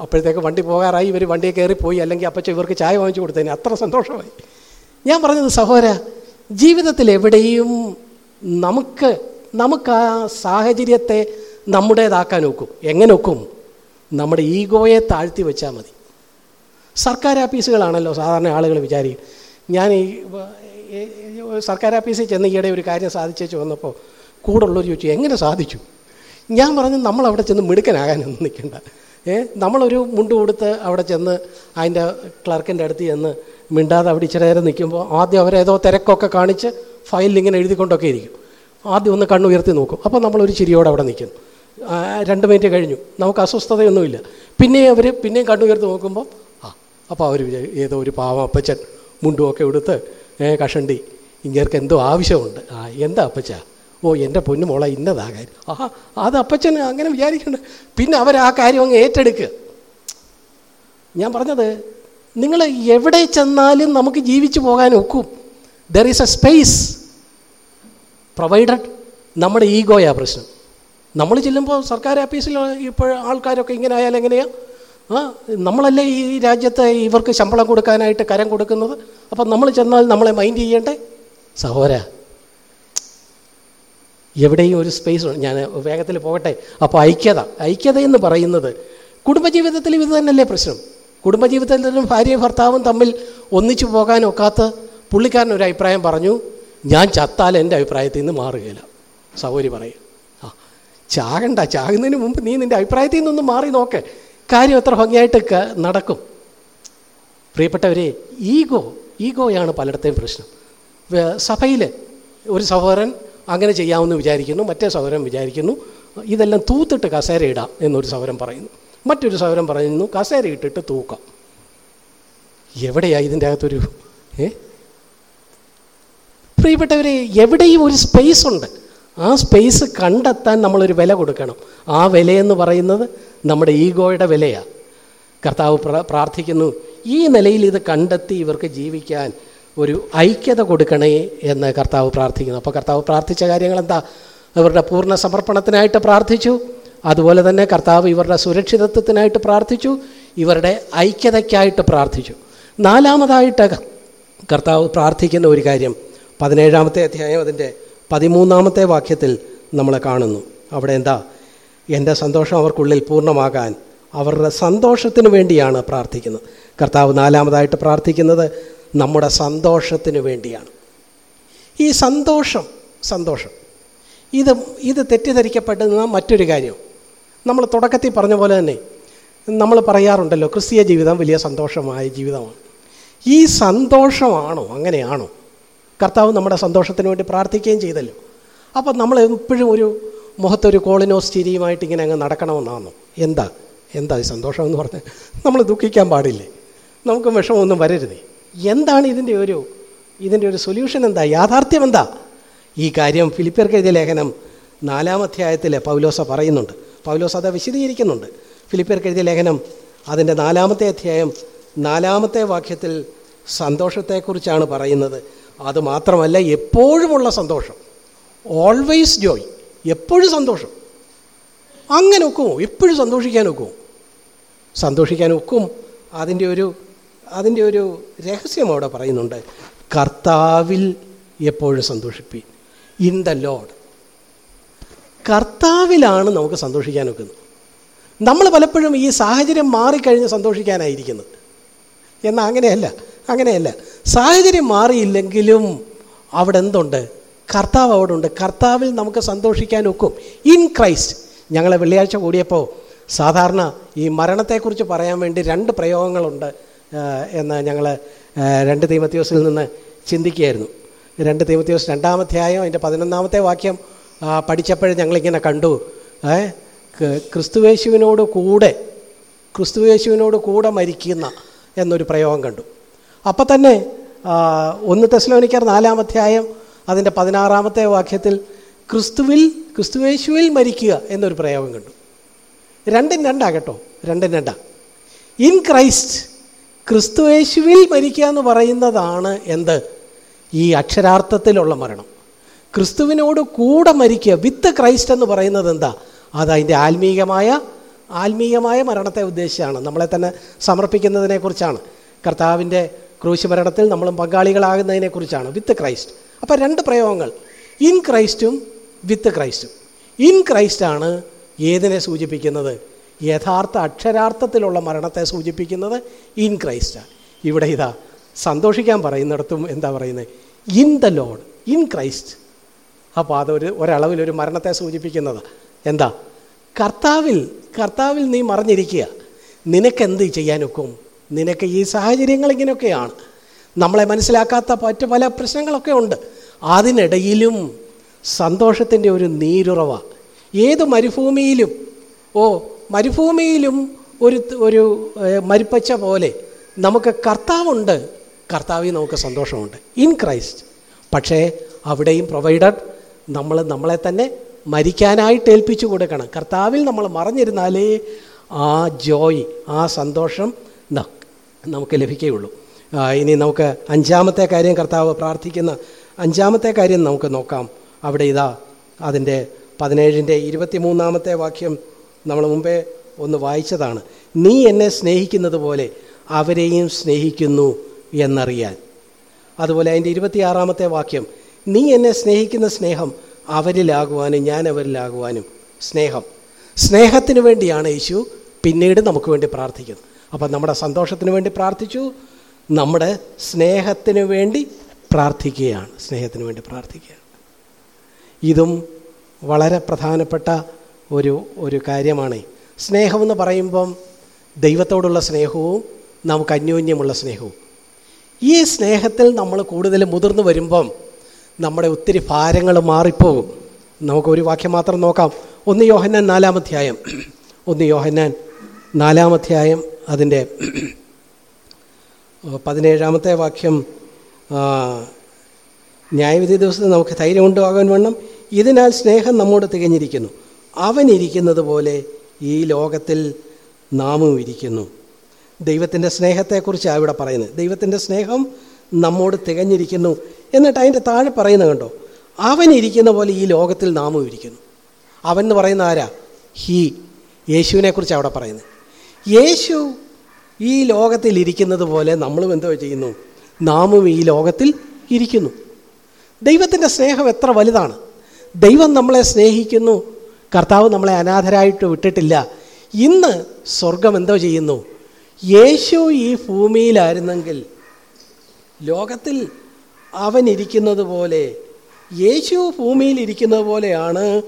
അപ്പോഴത്തേക്ക് വണ്ടി പോകാറായി ഇവർ വണ്ടിയെ കയറിപ്പോയി അല്ലെങ്കിൽ അപ്പച്ച ഇവർക്ക് ചായ വാങ്ങിച്ചു കൊടുത്തതിന് അത്ര സന്തോഷമായി. ഞാൻ പറഞ്ഞത് സഹോദര ജീവിതത്തിൽ എവിടെയും നമുക്ക് നമുക്ക് ആ സാഹചര്യത്തെ നമ്മുടേതാക്കാൻ ഒക്കും. എങ്ങനെ ഒക്കും? നമ്മുടെ ഈഗോയെ താഴ്ത്തി വെച്ചാൽ മതി. സർക്കാർ ആഫീസുകളാണല്ലോ സാധാരണ ആളുകൾ വിചാരിക്കും. ഞാൻ ഈ സർക്കാർ ഓഫീസിൽ ചെന്ന് ഈയിടെ ഒരു കാര്യം സാധിച്ചു വന്നപ്പോൾ കൂടുള്ളവർ ചോദിച്ചു എങ്ങനെ സാധിച്ചു? ഞാൻ പറഞ്ഞു നമ്മളവിടെ ചെന്ന് മിടുക്കനാകാനൊന്നും നിൽക്കണ്ട. ഏ? നമ്മളൊരു മുണ്ട് കൊടുത്ത് അവിടെ ചെന്ന് അതിന്റെ ക്ലർക്കിന്റെ അടുത്ത് ചെന്ന് മിണ്ടാതെ അവിടെ ഇച്ചിരി നേരം നിൽക്കുമ്പോൾ ആദ്യം അവരേതോ തിരക്കൊക്കെ കാണിച്ച് ഫയലിൽ ഇങ്ങനെ എഴുതിക്കൊണ്ടൊക്കെ ഇരിക്കും. ആദ്യം ഒന്ന് കണ്ണുയർത്തി നോക്കും. അപ്പോൾ നമ്മളൊരു ചിരിയോടെ അവിടെ നിൽക്കും. രണ്ട് മിനിറ്റ് കഴിഞ്ഞു. നമുക്ക് അസ്വസ്ഥതയൊന്നുമില്ല. പിന്നെയും അവർ പിന്നെയും കണ്ണുയർത്തി നോക്കുമ്പോൾ ആ അപ്പോൾ അവർ ഏതോ ഒരു പാവം അപ്പച്ചൻ മുണ്ടുമൊക്കെ എടുത്ത് ഏ കഷണ്ടി ഇങ്ങേർക്ക് എന്തോ ആവശ്യമുണ്ട്. ആ എന്താ അപ്പച്ച? ഓ എന്റെ പൊന്നു മോളെ ഇന്നതാ കാര്യം ആ അത് അപ്പച്ചൻ അങ്ങനെ വിചാരിക്കണ്ട. പിന്നെ അവർ ആ കാര്യം അങ്ങ് ഏറ്റെടുക്കുക ഞാൻ പറഞ്ഞത് നിങ്ങൾ എവിടെ ചെന്നാലും നമുക്ക് ജീവിച്ചു പോകാൻ ഒക്കും. There is a space provided നമ്മുടെ ഈഗോയാ പ്രശ്നം. നമ്മൾ ചെല്ലുമ്പോൾ സർക്കാർ ഓഫീസിൽ ഇപ്പോൾ ആൾക്കാരൊക്കെ ഇങ്ങനെ ആയാലും എങ്ങനെയാണ് ആ നമ്മളല്ലേ ഈ രാജ്യത്തെ ഇവർക്ക് ശമ്പളം കൊടുക്കാനായിട്ട് കരം കൊടുക്കുന്നത്? അപ്പം നമ്മൾ ചെന്നാൽ നമ്മളെ മൈൻഡ് ചെയ്യേണ്ടേ? സഹോദര എവിടെയും ഒരു സ്പേസ് ഞാൻ വേഗത്തിൽ പോകട്ടെ. അപ്പോൾ ഐക്യത. ഐക്യത എന്ന് പറയുന്നത് കുടുംബജീവിതത്തിലും ഇത് തന്നെയല്ലേ പ്രശ്നം. കുടുംബജീവിതത്തിലും ഭാര്യയും ഭർത്താവും തമ്മിൽ ഒന്നിച്ചു പോകാനൊക്കാത്ത പുള്ളിക്കാരൻ ഒരു അഭിപ്രായം പറഞ്ഞു ഞാൻ ചത്താൽ എന്റെ അഭിപ്രായത്തിൽ നിന്ന് മാറുകയില്ല. സൗകര്യം പറയും ആ ചാകണ്ട. ചാകുന്നതിന് മുമ്പ് നീ നിന്റെ അഭിപ്രായത്തിൽ നിന്നൊന്ന് മാറി നോക്ക്. കാര്യം എത്ര ഭംഗിയായിട്ട് നടക്കും. പ്രിയപ്പെട്ടവരെ ഈഗോ ഈഗോയാണ് പലയിടത്തെയും പ്രശ്നം. സഭയിൽ ഒരു സഹോദരൻ അങ്ങനെ ചെയ്യാമെന്ന് വിചാരിക്കുന്നു മറ്റേ സഹോദരൻ വിചാരിക്കുന്നു. ഇതെല്ലാം തൂത്തിട്ട് കസേര ഇടാം എന്നൊരു സൗരം പറയുന്നു. മറ്റൊരു സൗരം പറയുന്നു കസേര ഇട്ടിട്ട് തൂക്കാം. എവിടെയാണ് ഇതിന്റെ അകത്തൊരു ഏ? പ്രിയപ്പെട്ടവരെ എവിടെയും ഒരു സ്പേസ് ഉണ്ട്. ആ സ്പേസ് കണ്ടെത്താൻ നമ്മളൊരു വില കൊടുക്കണം. ആ വിലയെന്ന് പറയുന്നത് നമ്മുടെ ഈഗോയുടെ വിലയാണ് കർത്താവ് പ്രാർത്ഥിക്കുന്നു ഈ നിലയിൽ ഇത് കണ്ടെത്തി ഇവർക്ക് ജീവിക്കാൻ ഒരു ഐക്യത കൊടുക്കണേ എന്ന് കർത്താവ് പ്രാർത്ഥിക്കുന്നു. അപ്പോൾ കർത്താവ് പ്രാർത്ഥിച്ച കാര്യങ്ങൾ എന്താ ഇവരുടെ പൂർണ സമർപ്പണത്തിനായിട്ട് പ്രാർത്ഥിച്ചു. അതുപോലെ തന്നെ കർത്താവ് ഇവരുടെ സുരക്ഷിതത്വത്തിനായിട്ട് പ്രാർത്ഥിച്ചു. ഇവരുടെ ഐക്യതയ്ക്കായിട്ട് പ്രാർത്ഥിച്ചു. നാലാമതായിട്ട് കർത്താവ് പ്രാർത്ഥിക്കുന്ന ഒരു കാര്യം പതിനേഴാമത്തെ അധ്യായം അതിന്റെ പതിമൂന്നാമത്തെ വാക്യത്തിൽ നമ്മൾ കാണുന്നു. അവിടെ എന്താ? എന്റെ സന്തോഷം അവർക്കുള്ളിൽ പൂർണമാകാൻ അവരുടെ സന്തോഷത്തിന് വേണ്ടിയാണ് പ്രാർത്ഥിക്കുന്നത്. കർത്താവ് നാലാമതായിട്ട് പ്രാർത്ഥിക്കുന്നത് നമ്മുടെ സന്തോഷത്തിന് വേണ്ടിയാണ്. ഈ സന്തോഷം സന്തോഷം. ഇത് ഇത് തെറ്റിദ്ധരിക്കപ്പെടുന്ന മറ്റൊരു കാര്യം. നമ്മൾ തുടക്കത്തിൽ പറഞ്ഞ പോലെ തന്നെ നമ്മൾ പറയാറുണ്ടല്ലോ ക്രിസ്തീയ ജീവിതം വലിയ സന്തോഷമായ ജീവിതമാണ്. ഈ സന്തോഷമാണോ അങ്ങനെയാണോ? കർത്താവ് നമ്മുടെ സന്തോഷത്തിന് വേണ്ടി പ്രാർത്ഥിക്കുകയും ചെയ്തല്ലോ. അപ്പം നമ്മൾ എപ്പോഴും ഒരു മുഖത്തൊരു കോളിനോസ് ചിരിയുമായിട്ട് ഇങ്ങനെ അങ്ങ് നടക്കണമെന്നാണോ? എന്താ? എന്താ ഈ സന്തോഷം എന്ന് പറഞ്ഞ് നമ്മൾ ദുഃഖിക്കാൻ പാടില്ലേ? നമുക്ക് വിഷമമൊന്നും വരരുതേ. എന്താണ് ഇതിന്റെ ഒരു ഇതിന്റെ ഒരു സൊല്യൂഷൻ എന്താ? യാഥാർത്ഥ്യം എന്താ? ഈ കാര്യം ഫിലിപ്പിയർക്ക് എഴുതിയ ലേഖനം നാലാം അധ്യായത്തിൽ പൗലോസ പറയുന്നുണ്ട്. പൗലോസ അത് വിശദീകരിക്കുന്നുണ്ട്. ഫിലിപ്പിയർക്ക് എഴുതിയ ലേഖനം അതിന്റെ നാലാമത്തെ അധ്യായം നാലാമത്തെ വാക്യത്തിൽ സന്തോഷത്തെക്കുറിച്ചാണ് പറയുന്നത്. അത് മാത്രമല്ല എപ്പോഴുമുള്ള സന്തോഷം. ഓൾവേസ് ജോയ് എപ്പോഴും സന്തോഷം. അങ്ങനെ ഒക്കുമോ എപ്പോഴും സന്തോഷിക്കാൻ ഒക്കുമോ സന്തോഷിക്കാൻ ഒക്കും അതിന്റെ ഒരു അതിന്റെ ഒരു രഹസ്യം അവിടെ പറയുന്നുണ്ട്. കർത്താവിൽ എപ്പോഴും സന്തോഷിപ്പി ഇൻ ദ ലോഡ് കർത്താവിലാണ് നമുക്ക് സന്തോഷിക്കാൻ നമ്മൾ പലപ്പോഴും ഈ സാഹചര്യം മാറിക്കഴിഞ്ഞ് സന്തോഷിക്കാനായിരിക്കുന്നത്. എന്നാൽ അങ്ങനെയല്ല അങ്ങനെയല്ല. സാഹചര്യം മാറിയില്ലെങ്കിലും അവിടെ എന്തുണ്ട്? കർത്താവ് അവിടെ ഉണ്ട് കർത്താവിൽ നമുക്ക് സന്തോഷിക്കാൻ ഒക്കും. ഇൻ ക്രൈസ്റ്റ് ഞങ്ങളെ വെള്ളിയാഴ്ച കൂടിയപ്പോൾ സാധാരണ ഈ മരണത്തെക്കുറിച്ച് പറയാൻ വേണ്ടി രണ്ട് പ്രയോഗങ്ങളുണ്ട്. എന്ന് ഞങ്ങൾ രണ്ട് തീമത്യോസിൽ നിന്ന് ചിന്തിക്കുകയായിരുന്നു. രണ്ട് തീമത്യോസ് രണ്ടാമധ്യായം അതിന്റെ പതിനൊന്നാമത്തെ വാക്യം പഠിച്ചപ്പോഴും ഞങ്ങളിങ്ങനെ കണ്ടു. ക്രിസ്തുവേശുവിനോട് കൂടെ ക്രിസ്തുവേശുവിനോട് കൂടെ മരിക്കുന്ന എന്നൊരു പ്രയോഗം കണ്ടു. അപ്പം തന്നെ ഒന്ന് തെസ്ലോനിക്കർ നാലാമധ്യായം അതിന്റെ പതിനാറാമത്തെ വാക്യത്തിൽ ക്രിസ്തുവിൽ ക്രിസ്തുവേശുവിൽ മരിക്കുക എന്നൊരു പ്രയോഗം കണ്ടു. രണ്ടും രണ്ടാ കേട്ടോ രണ്ടും രണ്ടാ. ഇൻ ക്രൈസ്റ്റ് ക്രിസ്തുവേശുവിൽ മരിക്കുക എന്ന് പറയുന്നതാണ് എന്ത്? ഈ അക്ഷരാർത്ഥത്തിലുള്ള മരണം. ക്രിസ്തുവിനോട് കൂടെ മരിക്കുക വിത്ത് ക്രൈസ്റ്റ് എന്ന് പറയുന്നത് എന്താ? അത് അതിന്റെ ആത്മീയമായ ആത്മീയമായ മരണത്തെ ഉദ്ദേശിച്ചാണ്. നമ്മളെ തന്നെ സമർപ്പിക്കുന്നതിനെക്കുറിച്ചാണ് കർത്താവിന്റെ ക്രൂശ് മരണത്തിൽ നമ്മളും പങ്കാളികളാകുന്നതിനെക്കുറിച്ചാണ് വിത്ത് ക്രൈസ്റ്റ് അപ്പോൾ രണ്ട് പ്രയോഗങ്ങൾ. ഇൻ ക്രൈസ്റ്റും വിത്ത് ക്രൈസ്റ്റും ഇൻ ക്രൈസ്റ്റാണ് ഏതിനെ സൂചിപ്പിക്കുന്നത്? യഥാർത്ഥ അക്ഷരാർത്ഥത്തിലുള്ള മരണത്തെ സൂചിപ്പിക്കുന്നത് ഇൻ ക്രൈസ്റ്റാണ് ഇവിടെ ഇതാ സന്തോഷിക്കാൻ പറയുന്നിടത്തും എന്താ പറയുന്നത് in the Lord in Christ അപ്പോൾ അതൊരു ഒരു മരണത്തെ സൂചിപ്പിക്കുന്നത്. എന്താ? കർത്താവിൽ കർത്താവിൽ നീ മറിഞ്ഞിരിക്കുക. നിനക്കെന്ത് ചെയ്യാനൊക്കും? നിനക്ക് ഈ സാഹചര്യങ്ങൾ ഇങ്ങനെയൊക്കെയാണ്. നമ്മളെ മനസ്സിലാക്കാത്ത മറ്റു പല പ്രശ്നങ്ങളൊക്കെ ഉണ്ട്. അതിനിടയിലും സന്തോഷത്തിന്റെ ഒരു നീരുറവ. ഏത് മരുഭൂമിയിലും ഓ മരുഭൂമിയിലും ഒരു ഒരു മരിപ്പച്ച പോലെ നമുക്ക് കർത്താവുണ്ട്. കർത്താവിൽ നമുക്ക് സന്തോഷമുണ്ട്. In Christ. പക്ഷേ അവിടെയും പ്രൊവൈഡർ നമ്മൾ നമ്മളെ തന്നെ മരിക്കാനായിട്ട് ഏൽപ്പിച്ചു കൊടുക്കണം. കർത്താവിൽ നമ്മൾ മറഞ്ഞിരുന്നാലേ ആ ജോയ് ആ സന്തോഷം നമുക്ക് ലഭിക്കുകയുള്ളൂ. ഇനി നമുക്ക് അഞ്ചാമത്തെ കാര്യം കർത്താവ് പ്രാർത്ഥിക്കുന്ന അഞ്ചാമത്തെ കാര്യം നമുക്ക് നോക്കാം. അവിടെ ഇതാ അതിന്റെ പതിനേഴിന്റെ ഇരുപത്തിമൂന്നാമത്തെ വാക്യം. നമ്മൾ മുമ്പേ ഒന്ന് വായിച്ചതാണ്. നീ എന്നെ സ്നേഹിക്കുന്നത് പോലെ അവരെയും സ്നേഹിക്കുന്നു എന്നറിയാൻ. അതുപോലെ അതിന്റെ ഇരുപത്തിയാറാമത്തെ വാക്യം നീ എന്നെ സ്നേഹിക്കുന്ന സ്നേഹം അവരിലാകുവാനും ഞാൻ അവരിലാകുവാനും സ്നേഹം. സ്നേഹത്തിന് വേണ്ടിയാണ് യേശു പിന്നീട് നമുക്ക് വേണ്ടി പ്രാർത്ഥിക്കുന്നത്. അപ്പം നമ്മുടെ സന്തോഷത്തിന് വേണ്ടി പ്രാർത്ഥിച്ചു നമ്മുടെ സ്നേഹത്തിന് വേണ്ടി പ്രാർത്ഥിക്കുകയാണ്. സ്നേഹത്തിന് വേണ്ടി പ്രാർത്ഥിക്കുകയാണ്. ഇതും വളരെ പ്രധാനപ്പെട്ട ഒരു ഒരു കാര്യമാണ്. സ്നേഹമെന്ന് പറയുമ്പം ദൈവത്തോടുള്ള സ്നേഹവും നമുക്ക് അന്യോന്യമുള്ള സ്നേഹവും. ഈ സ്നേഹത്തിൽ നമ്മൾ കൂടുതൽ മുതിർന്നു വരുമ്പം നമ്മുടെ ഒത്തിരി ഭാരങ്ങൾ മാറിപ്പോകും. നമുക്കൊരു വാക്യം മാത്രം നോക്കാം. ഒന്ന് യോഹന്നാൻ നാലാമധ്യായം ഒന്ന് യോഹന്നാൻ നാലാമധ്യായം അതിന്റെ പതിനേഴാമത്തെ വാക്യം. ന്യായവിധി ദിവസത്തിൽ നമുക്ക് ധൈര്യം ഉണ്ടാകാൻ വണ്ണം. ഇതിനാൽ സ്നേഹം നമ്മോട് തികഞ്ഞിരിക്കുന്നു. അവൻ ഇരിക്കുന്നത് പോലെ ഈ ലോകത്തിൽ നാമും ഇരിക്കുന്നു. ദൈവത്തിന്റെ സ്നേഹത്തെക്കുറിച്ചാണ് ഇവിടെ പറയുന്നത്. ദൈവത്തിന്റെ സ്നേഹം നമ്മോട് തികഞ്ഞിരിക്കുന്നു എന്നിട്ട് അതിന്റെ താഴെ പറയുന്നത് കണ്ടോ? അവൻ ഇരിക്കുന്ന പോലെ ഈ ലോകത്തിൽ നാമും ഇരിക്കുന്നു. അവൻ എന്ന് പറയുന്ന ആരാ? ഹീ. യേശുവിനെക്കുറിച്ച് അവിടെ പറയുന്നത്. യേശു ഈ ലോകത്തിൽ ഇരിക്കുന്നത് പോലെ നമ്മളും എന്തോ ചെയ്യുന്നു? നാമും ഈ ലോകത്തിൽ ഇരിക്കുന്നു. ദൈവത്തിന്റെ സ്നേഹം എത്ര വലുതാണ്? ദൈവം നമ്മളെ സ്നേഹിക്കുന്നു. കർത്താവ് നമ്മളെ അനാഥരായിട്ട് വിട്ടിട്ടില്ല. ഇന്ന് സ്വർഗം എന്തോ ചെയ്യുന്നു? യേശു ഈ ഭൂമിയിലായിരുന്നെങ്കിൽ ലോകത്തിൽ അവൻ ഇരിക്കുന്നത് പോലെ യേശു ഭൂമിയിൽ ഇരിക്കുന്നത് പോലെയാണ്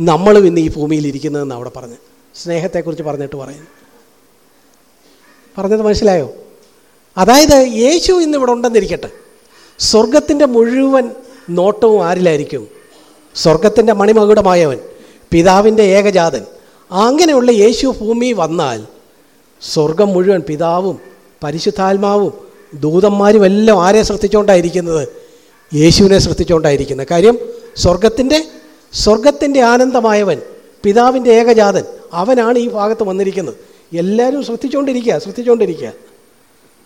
നമ്മളും ഇന്ന് ഈ ഭൂമിയിൽ ഇരിക്കുന്നതെന്ന് അവിടെ പറഞ്ഞ്. സ്നേഹത്തെക്കുറിച്ച് പറഞ്ഞിട്ട് പറയുന്നു. പറഞ്ഞത് മനസ്സിലായോ? അതായത് യേശു ഇന്ന് ഇവിടെ ഉണ്ടെന്നിരിക്കട്ടെ. സ്വർഗത്തിന്റെ മുഴുവൻ നോട്ടവും ആരിലായിരിക്കും? സ്വർഗത്തിന്റെ മണിമകുടമായവൻ. പിതാവിന്റെ ഏകജാതൻ. അങ്ങനെയുള്ള യേശു ഭൂമി വന്നാൽ സ്വർഗം മുഴുവൻ പിതാവും പരിശുദ്ധാത്മാവും ദൂതന്മാരും എല്ലാം ആരെ ശ്രദ്ധിച്ചുകൊണ്ടായിരിക്കുന്നത്? യേശുവിനെ ശ്രദ്ധിച്ചുകൊണ്ടായിരിക്കുന്നത്. കാര്യം സ്വർഗത്തിന്റെ സ്വർഗത്തിന്റെ ആനന്ദമായവൻ പിതാവിന്റെ ഏകജാതൻ അവനാണ് ഈ ഭാഗത്ത് വന്നിരിക്കുന്നത്. എല്ലാവരും ശ്രദ്ധിച്ചുകൊണ്ടിരിക്കുക ശ്രദ്ധിച്ചുകൊണ്ടിരിക്കുക.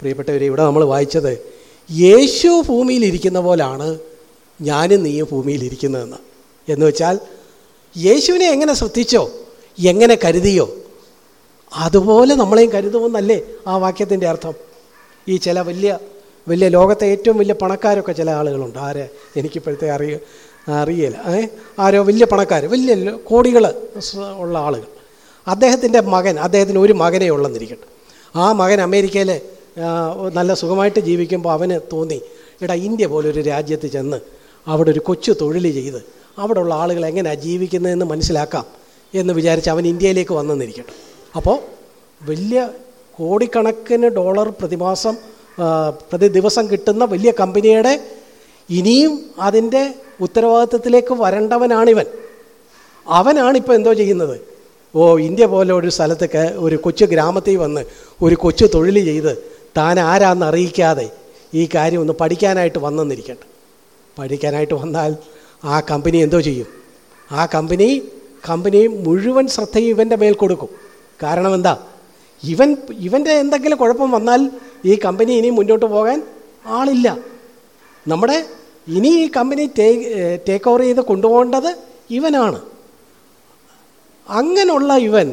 പ്രിയപ്പെട്ടവരെ ഇവിടെ നമ്മൾ വായിച്ചത് യേശു ഭൂമിയിലിരിക്കുന്ന പോലാണ് ഞാനും നീയും ഭൂമിയിലിരിക്കുന്നതെന്ന്. എന്ന് വെച്ചാൽ യേശുവിനെ എങ്ങനെ ശ്രദ്ധിച്ചോ എങ്ങനെ കരുതിയോ അതുപോലെ നമ്മളെയും കരുതുമെന്നല്ലേ ആ വാക്യത്തിന്റെ അർത്ഥം. ഈ ചില വലിയ വലിയ ലോകത്തെ ഏറ്റവും വലിയ പണക്കാരൊക്കെ ചില ആളുകളുണ്ട്. ആരെ എനിക്കിപ്പോഴത്തെ അറിയ അറിയില്ല ആരോ വലിയ പണക്കാർ വലിയ കോടികൾ ഉള്ള ആളുകൾ. അദ്ദേഹത്തിന്റെ മകൻ അദ്ദേഹത്തിന് ഒരു മകനേ ഉള്ളെന്നിരിക്കട്ടെ. ആ മകൻ അമേരിക്കയിൽ നല്ല സുഖമായിട്ട് ജീവിക്കുമ്പോൾ അവന് തോന്നി എടാ ഇന്ത്യ പോലൊരു രാജ്യത്ത് ചെന്ന് അവിടെ ഒരു കൊച്ചു തൊഴിൽ ചെയ്ത് അവിടെയുള്ള ആളുകൾ എങ്ങനെയാണ് ജീവിക്കുന്നതെന്ന് മനസ്സിലാക്കാം എന്ന് വിചാരിച്ച് അവൻ ഇന്ത്യയിലേക്ക് വന്നെന്നിരിക്കട്ടെ. അപ്പോൾ വലിയ കോടിക്കണക്കിന് ഡോളർ പ്രതിമാസം പ്രതി ദിവസം കിട്ടുന്ന വലിയ കമ്പനിയുടെ ഇനിയും അതിന്റെ ഉത്തരവാദിത്വത്തിലേക്ക് വരേണ്ടവനാണിവൻ. അവനാണിപ്പോൾ എന്തോ ചെയ്യുന്നത്? ഓ ഇന്ത്യ പോലെ ഒരു സ്ഥലത്തൊക്കെ ഒരു കൊച്ചു ഗ്രാമത്തിൽ വന്ന് ഒരു കൊച്ചു തൊഴിൽ ചെയ്ത് താൻ ആരാന്ന് അറിയിക്കാതെ ഈ കാര്യം ഒന്ന് പഠിക്കാനായിട്ട് വന്നെന്നിരിക്കട്ടെ. പഠിക്കാനായിട്ട് വന്നാൽ ആ കമ്പനി എന്തോ ചെയ്യും. ആ കമ്പനി കമ്പനി മുഴുവൻ ശ്രദ്ധയും ഇവന്റെ മേൽ കൊടുക്കും. കാരണം എന്താ? ഇവൻ ഇവന്റെ എന്തെങ്കിലും കുഴപ്പം വന്നാൽ ഈ കമ്പനി ഇനി മുന്നോട്ട് പോകാൻ ആളില്ല. നമ്മുടെ ഇനി ഈ കമ്പനി ടേക്ക് ടേക്ക് ഓവർ ചെയ്ത് കൊണ്ടുപോകേണ്ടത് ഇവനാണ്. അങ്ങനെയുള്ള ഇവൻ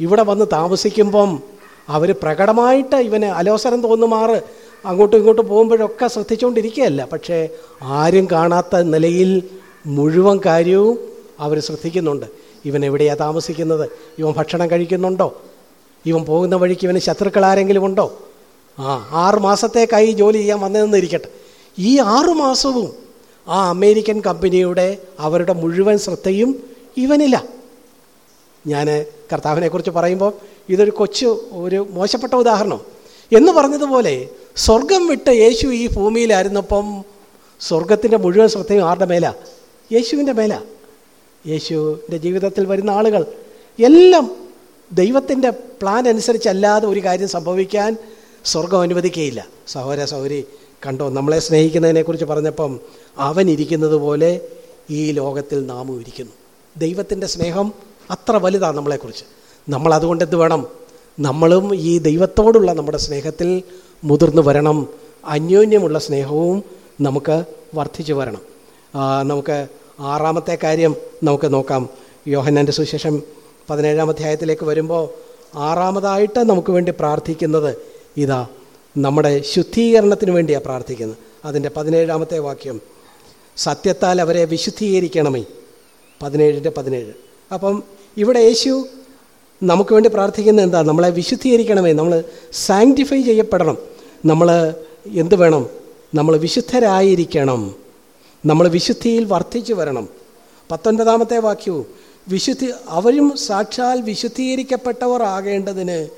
ഇവിടെ വന്ന് താമസിക്കുമ്പം അവർ പ്രകടമായിട്ട് ഇവന് അലോസരം തോന്നുമാറ് അങ്ങോട്ടും ഇങ്ങോട്ടും പോകുമ്പോഴൊക്കെ ശ്രദ്ധിച്ചുകൊണ്ടിരിക്കുകയല്ല പക്ഷേ ആരും കാണാത്ത നിലയിൽ മുഴുവൻ കാര്യവും അവർ ശ്രദ്ധിക്കുന്നുണ്ട്. ഇവൻ എവിടെയാണ് താമസിക്കുന്നത്? ഇവൻ ഭക്ഷണം കഴിക്കുന്നുണ്ടോ? ഇവൻ പോകുന്ന വഴിക്ക് ഇവന് ശത്രുക്കൾ ആരെങ്കിലും ഉണ്ടോ? ആ ആറ് മാസത്തേക്കായി ജോലി ചെയ്യാൻ വന്നതെന്നിരിക്കട്ടെ. ഈ ആറു മാസവും ആ അമേരിക്കൻ കമ്പനിയുടെ അവരുടെ മുഴുവൻ ശ്രദ്ധയും ഇവനില്ല ഞാൻ കർത്താവിനെക്കുറിച്ച് പറയുമ്പോൾ ഇതൊരു കൊച്ചു ഒരു മോശപ്പെട്ട ഉദാഹരണം. എന്ന് പറഞ്ഞതുപോലെ സ്വർഗം വിട്ട യേശു ഈ ഭൂമിയിലായിരുന്നപ്പം സ്വർഗത്തിന്റെ മുഴുവൻ ശ്രദ്ധയും ആരുടെ മേല? യേശുവിന്റെ മേല യേശുവിന്റെ ജീവിതത്തിൽ വരുന്ന ആളുകൾ എല്ലാം ദൈവത്തിന്റെ പ്ലാൻ അനുസരിച്ചല്ലാതെ ഒരു കാര്യം സംഭവിക്കാൻ സ്വർഗം അനുവദിക്കുകയില്ല. സഹോര സഹോരി കണ്ടോ നമ്മളെ സ്നേഹിക്കുന്നതിനെക്കുറിച്ച് പറഞ്ഞപ്പം അവൻ ഇരിക്കുന്നത് പോലെ ഈ ലോകത്തിൽ നാമും ഇരിക്കുന്നു. ദൈവത്തിന്റെ സ്നേഹം അത്ര വലുതാണ് നമ്മളെക്കുറിച്ച് നമ്മൾ അതുകൊണ്ട് എന്ത് വേണം? നമ്മളും ഈ ദൈവത്തോടുള്ള നമ്മുടെ സ്നേഹത്തിൽ മുതിർന്നു വരണം. അന്യോന്യമുള്ള സ്നേഹവും നമുക്ക് വർദ്ധിച്ചു വരണം. നമുക്ക് ആറാമത്തെ കാര്യം നമുക്ക് നോക്കാം. യോഹനന്റെ സുശേഷം പതിനേഴാം അധ്യായത്തിലേക്ക് വരുമ്പോൾ ആറാമതായിട്ട് നമുക്ക് വേണ്ടി പ്രാർത്ഥിക്കുന്നത് ഇതാ നമ്മുടെ ശുദ്ധീകരണത്തിന് വേണ്ടിയാണ് പ്രാർത്ഥിക്കുന്നത്. അതിന്റെ പതിനേഴാമത്തെ വാക്യം സത്യത്താൽ അവരെ വിശുദ്ധീകരിക്കണമേ. പതിനേഴിന്റെ പതിനേഴ്. അപ്പം ഇവിടെ യേശു നമുക്ക് വേണ്ടി പ്രാർത്ഥിക്കുന്നത് എന്താ? നമ്മളെ വിശുദ്ധീകരിക്കണമേ നമ്മൾ സാങ്ക്ടിഫൈ ചെയ്യപ്പെടണം. നമ്മൾ എന്ത് വേണം? നമ്മൾ വിശുദ്ധരായിരിക്കണം. നമ്മൾ വിശുദ്ധിയിൽ വർദ്ധിച്ചു വരണം. പത്തൊൻപതാമത്തെ വാക്യവും വിശുദ്ധി അവരും സാക്ഷാൽ വിശുദ്ധീകരിക്കപ്പെട്ടവർ ആകേണ്ടതിന്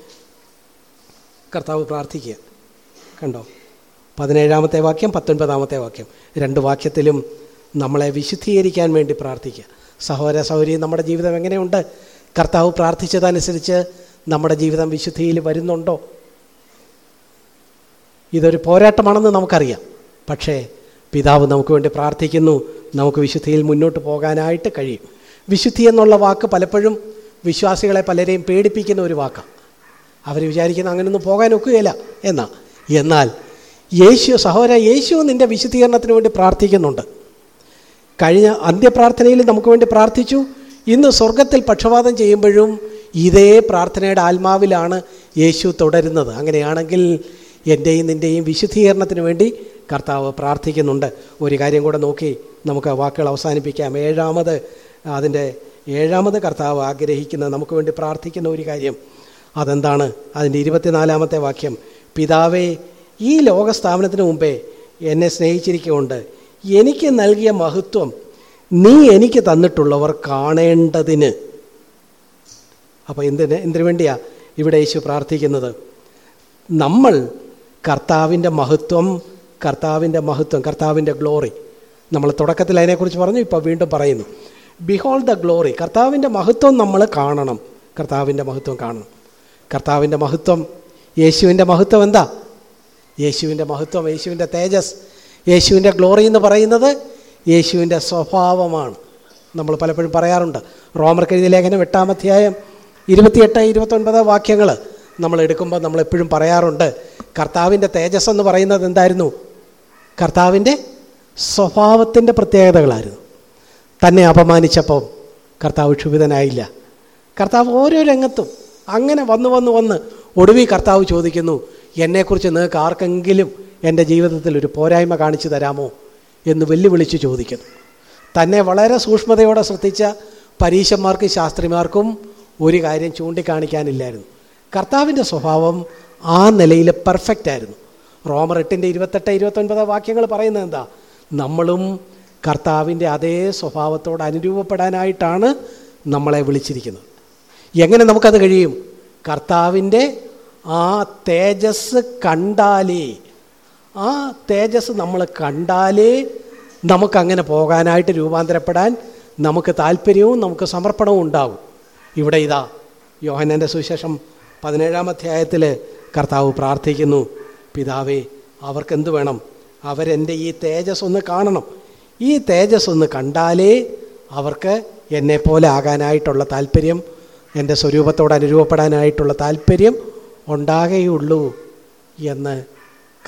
കർത്താവ് പ്രാർത്ഥിക്കുക. കണ്ടോ? പതിനേഴാമത്തെ വാക്യം പത്തൊൻപതാമത്തെ വാക്യം. രണ്ട് വാക്യത്തിലും നമ്മളെ വിശുദ്ധീകരിക്കാൻ വേണ്ടി പ്രാർത്ഥിക്കുക. സഹോദര സൗരി നമ്മുടെ ജീവിതം എങ്ങനെയുണ്ട്? കർത്താവ് പ്രാർത്ഥിച്ചതനുസരിച്ച് നമ്മുടെ ജീവിതം വിശുദ്ധിയിൽ വരുന്നുണ്ടോ? ഇതൊരു പോരാട്ടമാണെന്ന് നമുക്കറിയാം. പക്ഷേ പിതാവ് നമുക്ക് വേണ്ടി പ്രാർത്ഥിക്കുന്നു. നമുക്ക് വിശുദ്ധിയിൽ മുന്നോട്ട് പോകാനായിട്ട് കഴിയും. വിശുദ്ധി എന്നുള്ള വാക്ക് പലപ്പോഴും വിശ്വാസികളെ പലരെയും പേടിപ്പിക്കുന്ന ഒരു വാക്കാണ് അവർ വിചാരിക്കുന്ന അങ്ങനെയൊന്നും പോകാൻ ഒക്കുകയില്ല എന്നാ. എന്നാൽ യേശു സഹോദര യേശു നിന്റെ വിശുദ്ധീകരണത്തിന് വേണ്ടി പ്രാർത്ഥിക്കുന്നുണ്ട്. കഴിഞ്ഞ അന്ത്യപ്രാർത്ഥനയിൽ നമുക്ക് വേണ്ടി പ്രാർത്ഥിച്ചു. ഇന്ന് സ്വർഗത്തിൽ പക്ഷപാതം ചെയ്യുമ്പോഴും ഇതേ പ്രാർത്ഥനയുടെ ആത്മാവിലാണ് യേശു തുടരുന്നത്. അങ്ങനെയാണെങ്കിൽ എന്റെയും നിന്റെയും വിശുദ്ധീകരണത്തിന് വേണ്ടി കർത്താവ് പ്രാർത്ഥിക്കുന്നുണ്ട്. ഒരു കാര്യം കൂടെ നോക്കി നമുക്ക് വാക്കുകൾ അവസാനിപ്പിക്കാം. ഏഴാമത് അതിന്റെ ഏഴാമത് കർത്താവ് ആഗ്രഹിക്കുന്ന നമുക്ക് വേണ്ടി പ്രാർത്ഥിക്കുന്ന ഒരു കാര്യം. അതെന്താണ്? അതിന്റെ ഇരുപത്തിനാലാമത്തെ വാക്യം. പിതാവേ ഈ ലോകസ്ഥാപനത്തിന് മുമ്പേ എന്നെ സ്നേഹിച്ചിരിക്കുകൊണ്ട് എനിക്ക് നൽകിയ മഹത്വം നീ എനിക്ക് തന്നിട്ടുള്ളവർ കാണേണ്ടതിന്. അപ്പോൾ എന്തിന് എന്തിനു വേണ്ടിയാണ് ഇവിടെ യേശു പ്രാർത്ഥിക്കുന്നത്? നമ്മൾ കർത്താവിന്റെ മഹത്വം കർത്താവിന്റെ മഹത്വം കർത്താവിന്റെ ഗ്ലോറി നമ്മൾ തുടക്കത്തിൽ അതിനെക്കുറിച്ച് പറഞ്ഞു ഇപ്പോൾ വീണ്ടും പറയുന്നു. ബിഹോൾ ദ ഗ്ലോറി കർത്താവിന്റെ മഹത്വം നമ്മൾ കാണണം. കർത്താവിന്റെ മഹത്വം കാണണം. കർത്താവിന്റെ മഹത്വം യേശുവിന്റെ മഹത്വം എന്താ? യേശുവിന്റെ മഹത്വം യേശുവിന്റെ തേജസ്. യേശുവിന്റെ ഗ്ലോറി എന്ന് പറയുന്നത് യേശുവിന്റെ സ്വഭാവമാണ്. നമ്മൾ പലപ്പോഴും പറയാറുണ്ട്. റോമർ കഴിഞ്ഞ ലേഖനം എട്ടാം അധ്യായം ഇരുപത്തിയെട്ട് ഇരുപത്തൊൻപത് വാക്യങ്ങൾ നമ്മൾ എടുക്കുമ്പോൾ നമ്മളെപ്പോഴും പറയാറുണ്ട്. കർത്താവിന്റെ തേജസ് എന്ന് പറയുന്നത് എന്തായിരുന്നു? കർത്താവിന്റെ സ്വഭാവത്തിന്റെ പ്രത്യേകതകളായിരുന്നു. തന്നെ അപമാനിച്ചപ്പം കർത്താവ് ക്ഷുഭിതനായില്ല. കർത്താവ് ഓരോ രംഗത്തും അങ്ങനെ വന്ന് വന്ന് വന്ന് ഒടുവിൽ കർത്താവ് ചോദിക്കുന്നു എന്നെക്കുറിച്ച് നിങ്ങൾക്ക് ആർക്കെങ്കിലും എന്റെ ജീവിതത്തിൽ ഒരു പോരായ്മ കാണിച്ചു തരാമോ? എന്ന് വെല്ലുവിളിച്ച് ചോദിക്കുന്നു. തന്നെ വളരെ സൂക്ഷ്മതയോടെ ശ്രദ്ധിച്ച പരീശന്മാർക്കും ശാസ്ത്രിമാർക്കും ഒരു കാര്യം ചൂണ്ടിക്കാണിക്കാനില്ലായിരുന്നു. കർത്താവിന്റെ സ്വഭാവം ആ നിലയിൽ പെർഫെക്റ്റ് ആയിരുന്നു. റോമർ എട്ടിന്റെ ഇരുപത്തെട്ട് ഇരുപത്തൊൻപത് വാക്യങ്ങൾ പറയുന്നത് എന്താ? നമ്മളും കർത്താവിന്റെ അതേ സ്വഭാവത്തോട് അനുരൂപപ്പെടാനായിട്ടാണ് നമ്മളെ വിളിച്ചിരിക്കുന്നത്. എങ്ങനെ നമുക്കത് കഴിയും? കർത്താവിന്റെ ആ തേജസ് കണ്ടാലേ ആ തേജസ് നമ്മൾ കണ്ടാലേ നമുക്കങ്ങനെ പോകാനായിട്ട് രൂപാന്തരപ്പെടാൻ നമുക്ക് താല്പര്യവും നമുക്ക് സമർപ്പണവും ഉണ്ടാകും ഇവിടെ ഇതാ യോഹനന്റെ സുവിശേഷം പതിനേഴാം അധ്യായത്തിൽ കർത്താവ് പ്രാർത്ഥിക്കുന്നു. പിതാവേ അവർക്കെന്ത് വേണം? അവരെന്റെ ഈ തേജസ് ഒന്ന് കാണണം. ഈ തേജസ് ഒന്ന് കണ്ടാലേ അവർക്ക് എന്നെപ്പോലെ ആകാനായിട്ടുള്ള താല്പര്യം എന്റെ സ്വരൂപത്തോട് അനുരൂപപ്പെടാനായിട്ടുള്ള താല്പര്യം ഉണ്ടാകുകയുള്ളൂ എന്ന്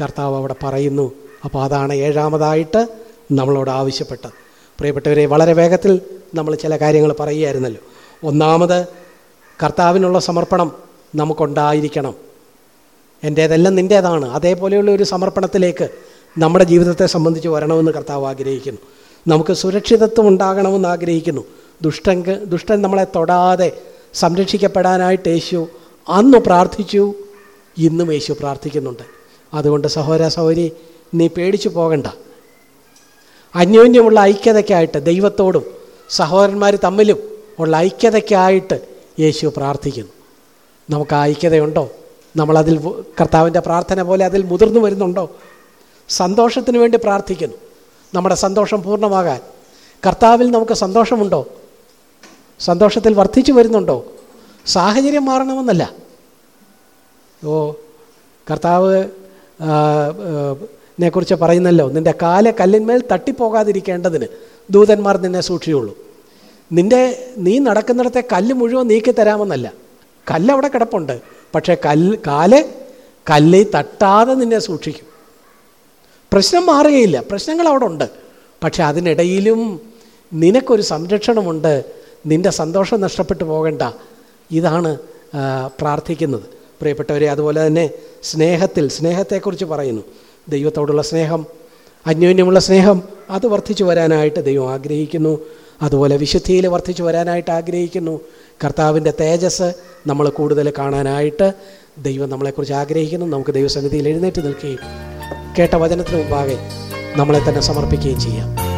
കർത്താവ് അവിടെ പറയുന്നു. അപ്പോൾ അതാണ് ഏഴാമതായിട്ട് നമ്മളോട് ആവശ്യപ്പെട്ടത്. പ്രിയപ്പെട്ടവരെ വളരെ വേഗത്തിൽ നമ്മൾ ചില കാര്യങ്ങൾ പറയുമായിരുന്നല്ലോ ഒന്നാമത് കർത്താവിനുള്ള സമർപ്പണം നമുക്കുണ്ടായിരിക്കണം. എന്റേതെല്ലാം നിന്റേതാണ് അതേപോലെയുള്ള ഒരു സമർപ്പണത്തിലേക്ക് നമ്മുടെ ജീവിതത്തെ സംബന്ധിച്ച് വരണമെന്ന് കർത്താവ് ആഗ്രഹിക്കുന്നു. നമുക്ക് സുരക്ഷിതത്വം ഉണ്ടാകണമെന്ന് ആഗ്രഹിക്കുന്നു. ദുഷ്ടങ്ക് ദുഷ്ടൻ നമ്മളെ തൊടാതെ സംരക്ഷിക്കപ്പെടാനായിട്ട് യേശു അന്ന് പ്രാർത്ഥിച്ചു ഇന്നും യേശു പ്രാർത്ഥിക്കുന്നുണ്ട്. അതുകൊണ്ട് സഹോദര സഹോരി നീ പേടിച്ചു പോകണ്ട. അന്യോന്യമുള്ള ഐക്യതയ്ക്കായിട്ട് ദൈവത്തോടും സഹോദരന്മാർ തമ്മിലും ഉള്ള ഐക്യതയ്ക്കായിട്ട് യേശു പ്രാർത്ഥിക്കുന്നു. നമുക്ക് ആ ഐക്യതയുണ്ടോ? നമ്മളതിൽ കർത്താവിന്റെ പ്രാർത്ഥന പോലെ അതിൽ മുതിർന്നു വരുന്നുണ്ടോ? സന്തോഷത്തിന് വേണ്ടി പ്രാർത്ഥിക്കുന്നു. നമ്മുടെ സന്തോഷം പൂർണമാകാൻ. കർത്താവിൽ നമുക്ക് സന്തോഷമുണ്ടോ? സന്തോഷത്തിൽ വർദ്ധിച്ചു വരുന്നുണ്ടോ? സാഹചര്യം മാറണമെന്നല്ല. ഓ കർത്താവ് നെക്കുറിച്ച് പറയുന്നല്ലോ നിന്റെ കാല കല്ലിന്മേൽ തട്ടിപ്പോകാതിരിക്കേണ്ടതിന് ദൂതന്മാർ നിന്നെ സൂക്ഷിയുള്ളൂ. നിന്റെ നീ നടക്കുന്നിടത്തെ കല്ല് മുഴുവൻ നീക്കി തരാമെന്നല്ല കല്ല് അവിടെ കിടപ്പുണ്ട്. പക്ഷേ കല്ല് കാൽ കല്ലിൽ തട്ടാതെ നിന്നെ സൂക്ഷിക്കും. പ്രശ്നം മാറുകയില്ല. പ്രശ്നങ്ങൾ അവിടെ ഉണ്ട്. പക്ഷെ അതിനിടയിലും നിനക്കൊരു സംരക്ഷണമുണ്ട്. നിന്റെ സന്തോഷം നഷ്ടപ്പെട്ടു പോകണ്ട. ഇതാണ് പ്രാർത്ഥിക്കുന്നത്. പ്രിയപ്പെട്ടവരെ അതുപോലെ തന്നെ സ്നേഹത്തിൽ സ്നേഹത്തെക്കുറിച്ച് പറയുന്നു. ദൈവത്തോടുള്ള സ്നേഹം അന്യോന്യമുള്ള സ്നേഹം അത് വർദ്ധിച്ചു വരാനായിട്ട് ദൈവം ആഗ്രഹിക്കുന്നു. അതുപോലെ വിശുദ്ധിയിൽ വർദ്ധിച്ചു വരാനായിട്ട് ആഗ്രഹിക്കുന്നു. കർത്താവിന്റെ തേജസ് നമ്മൾ കൂടുതൽ കാണാനായിട്ട് ദൈവം നമ്മളെക്കുറിച്ച് ആഗ്രഹിക്കുന്നു. നമുക്ക് ദൈവസന്നിധിയിൽ എഴുന്നേറ്റ് നിൽക്കുകയും കേട്ട വചനത്തിന് മുമ്പാകെ നമ്മളെ തന്നെ സമർപ്പിക്കുകയും ചെയ്യാം.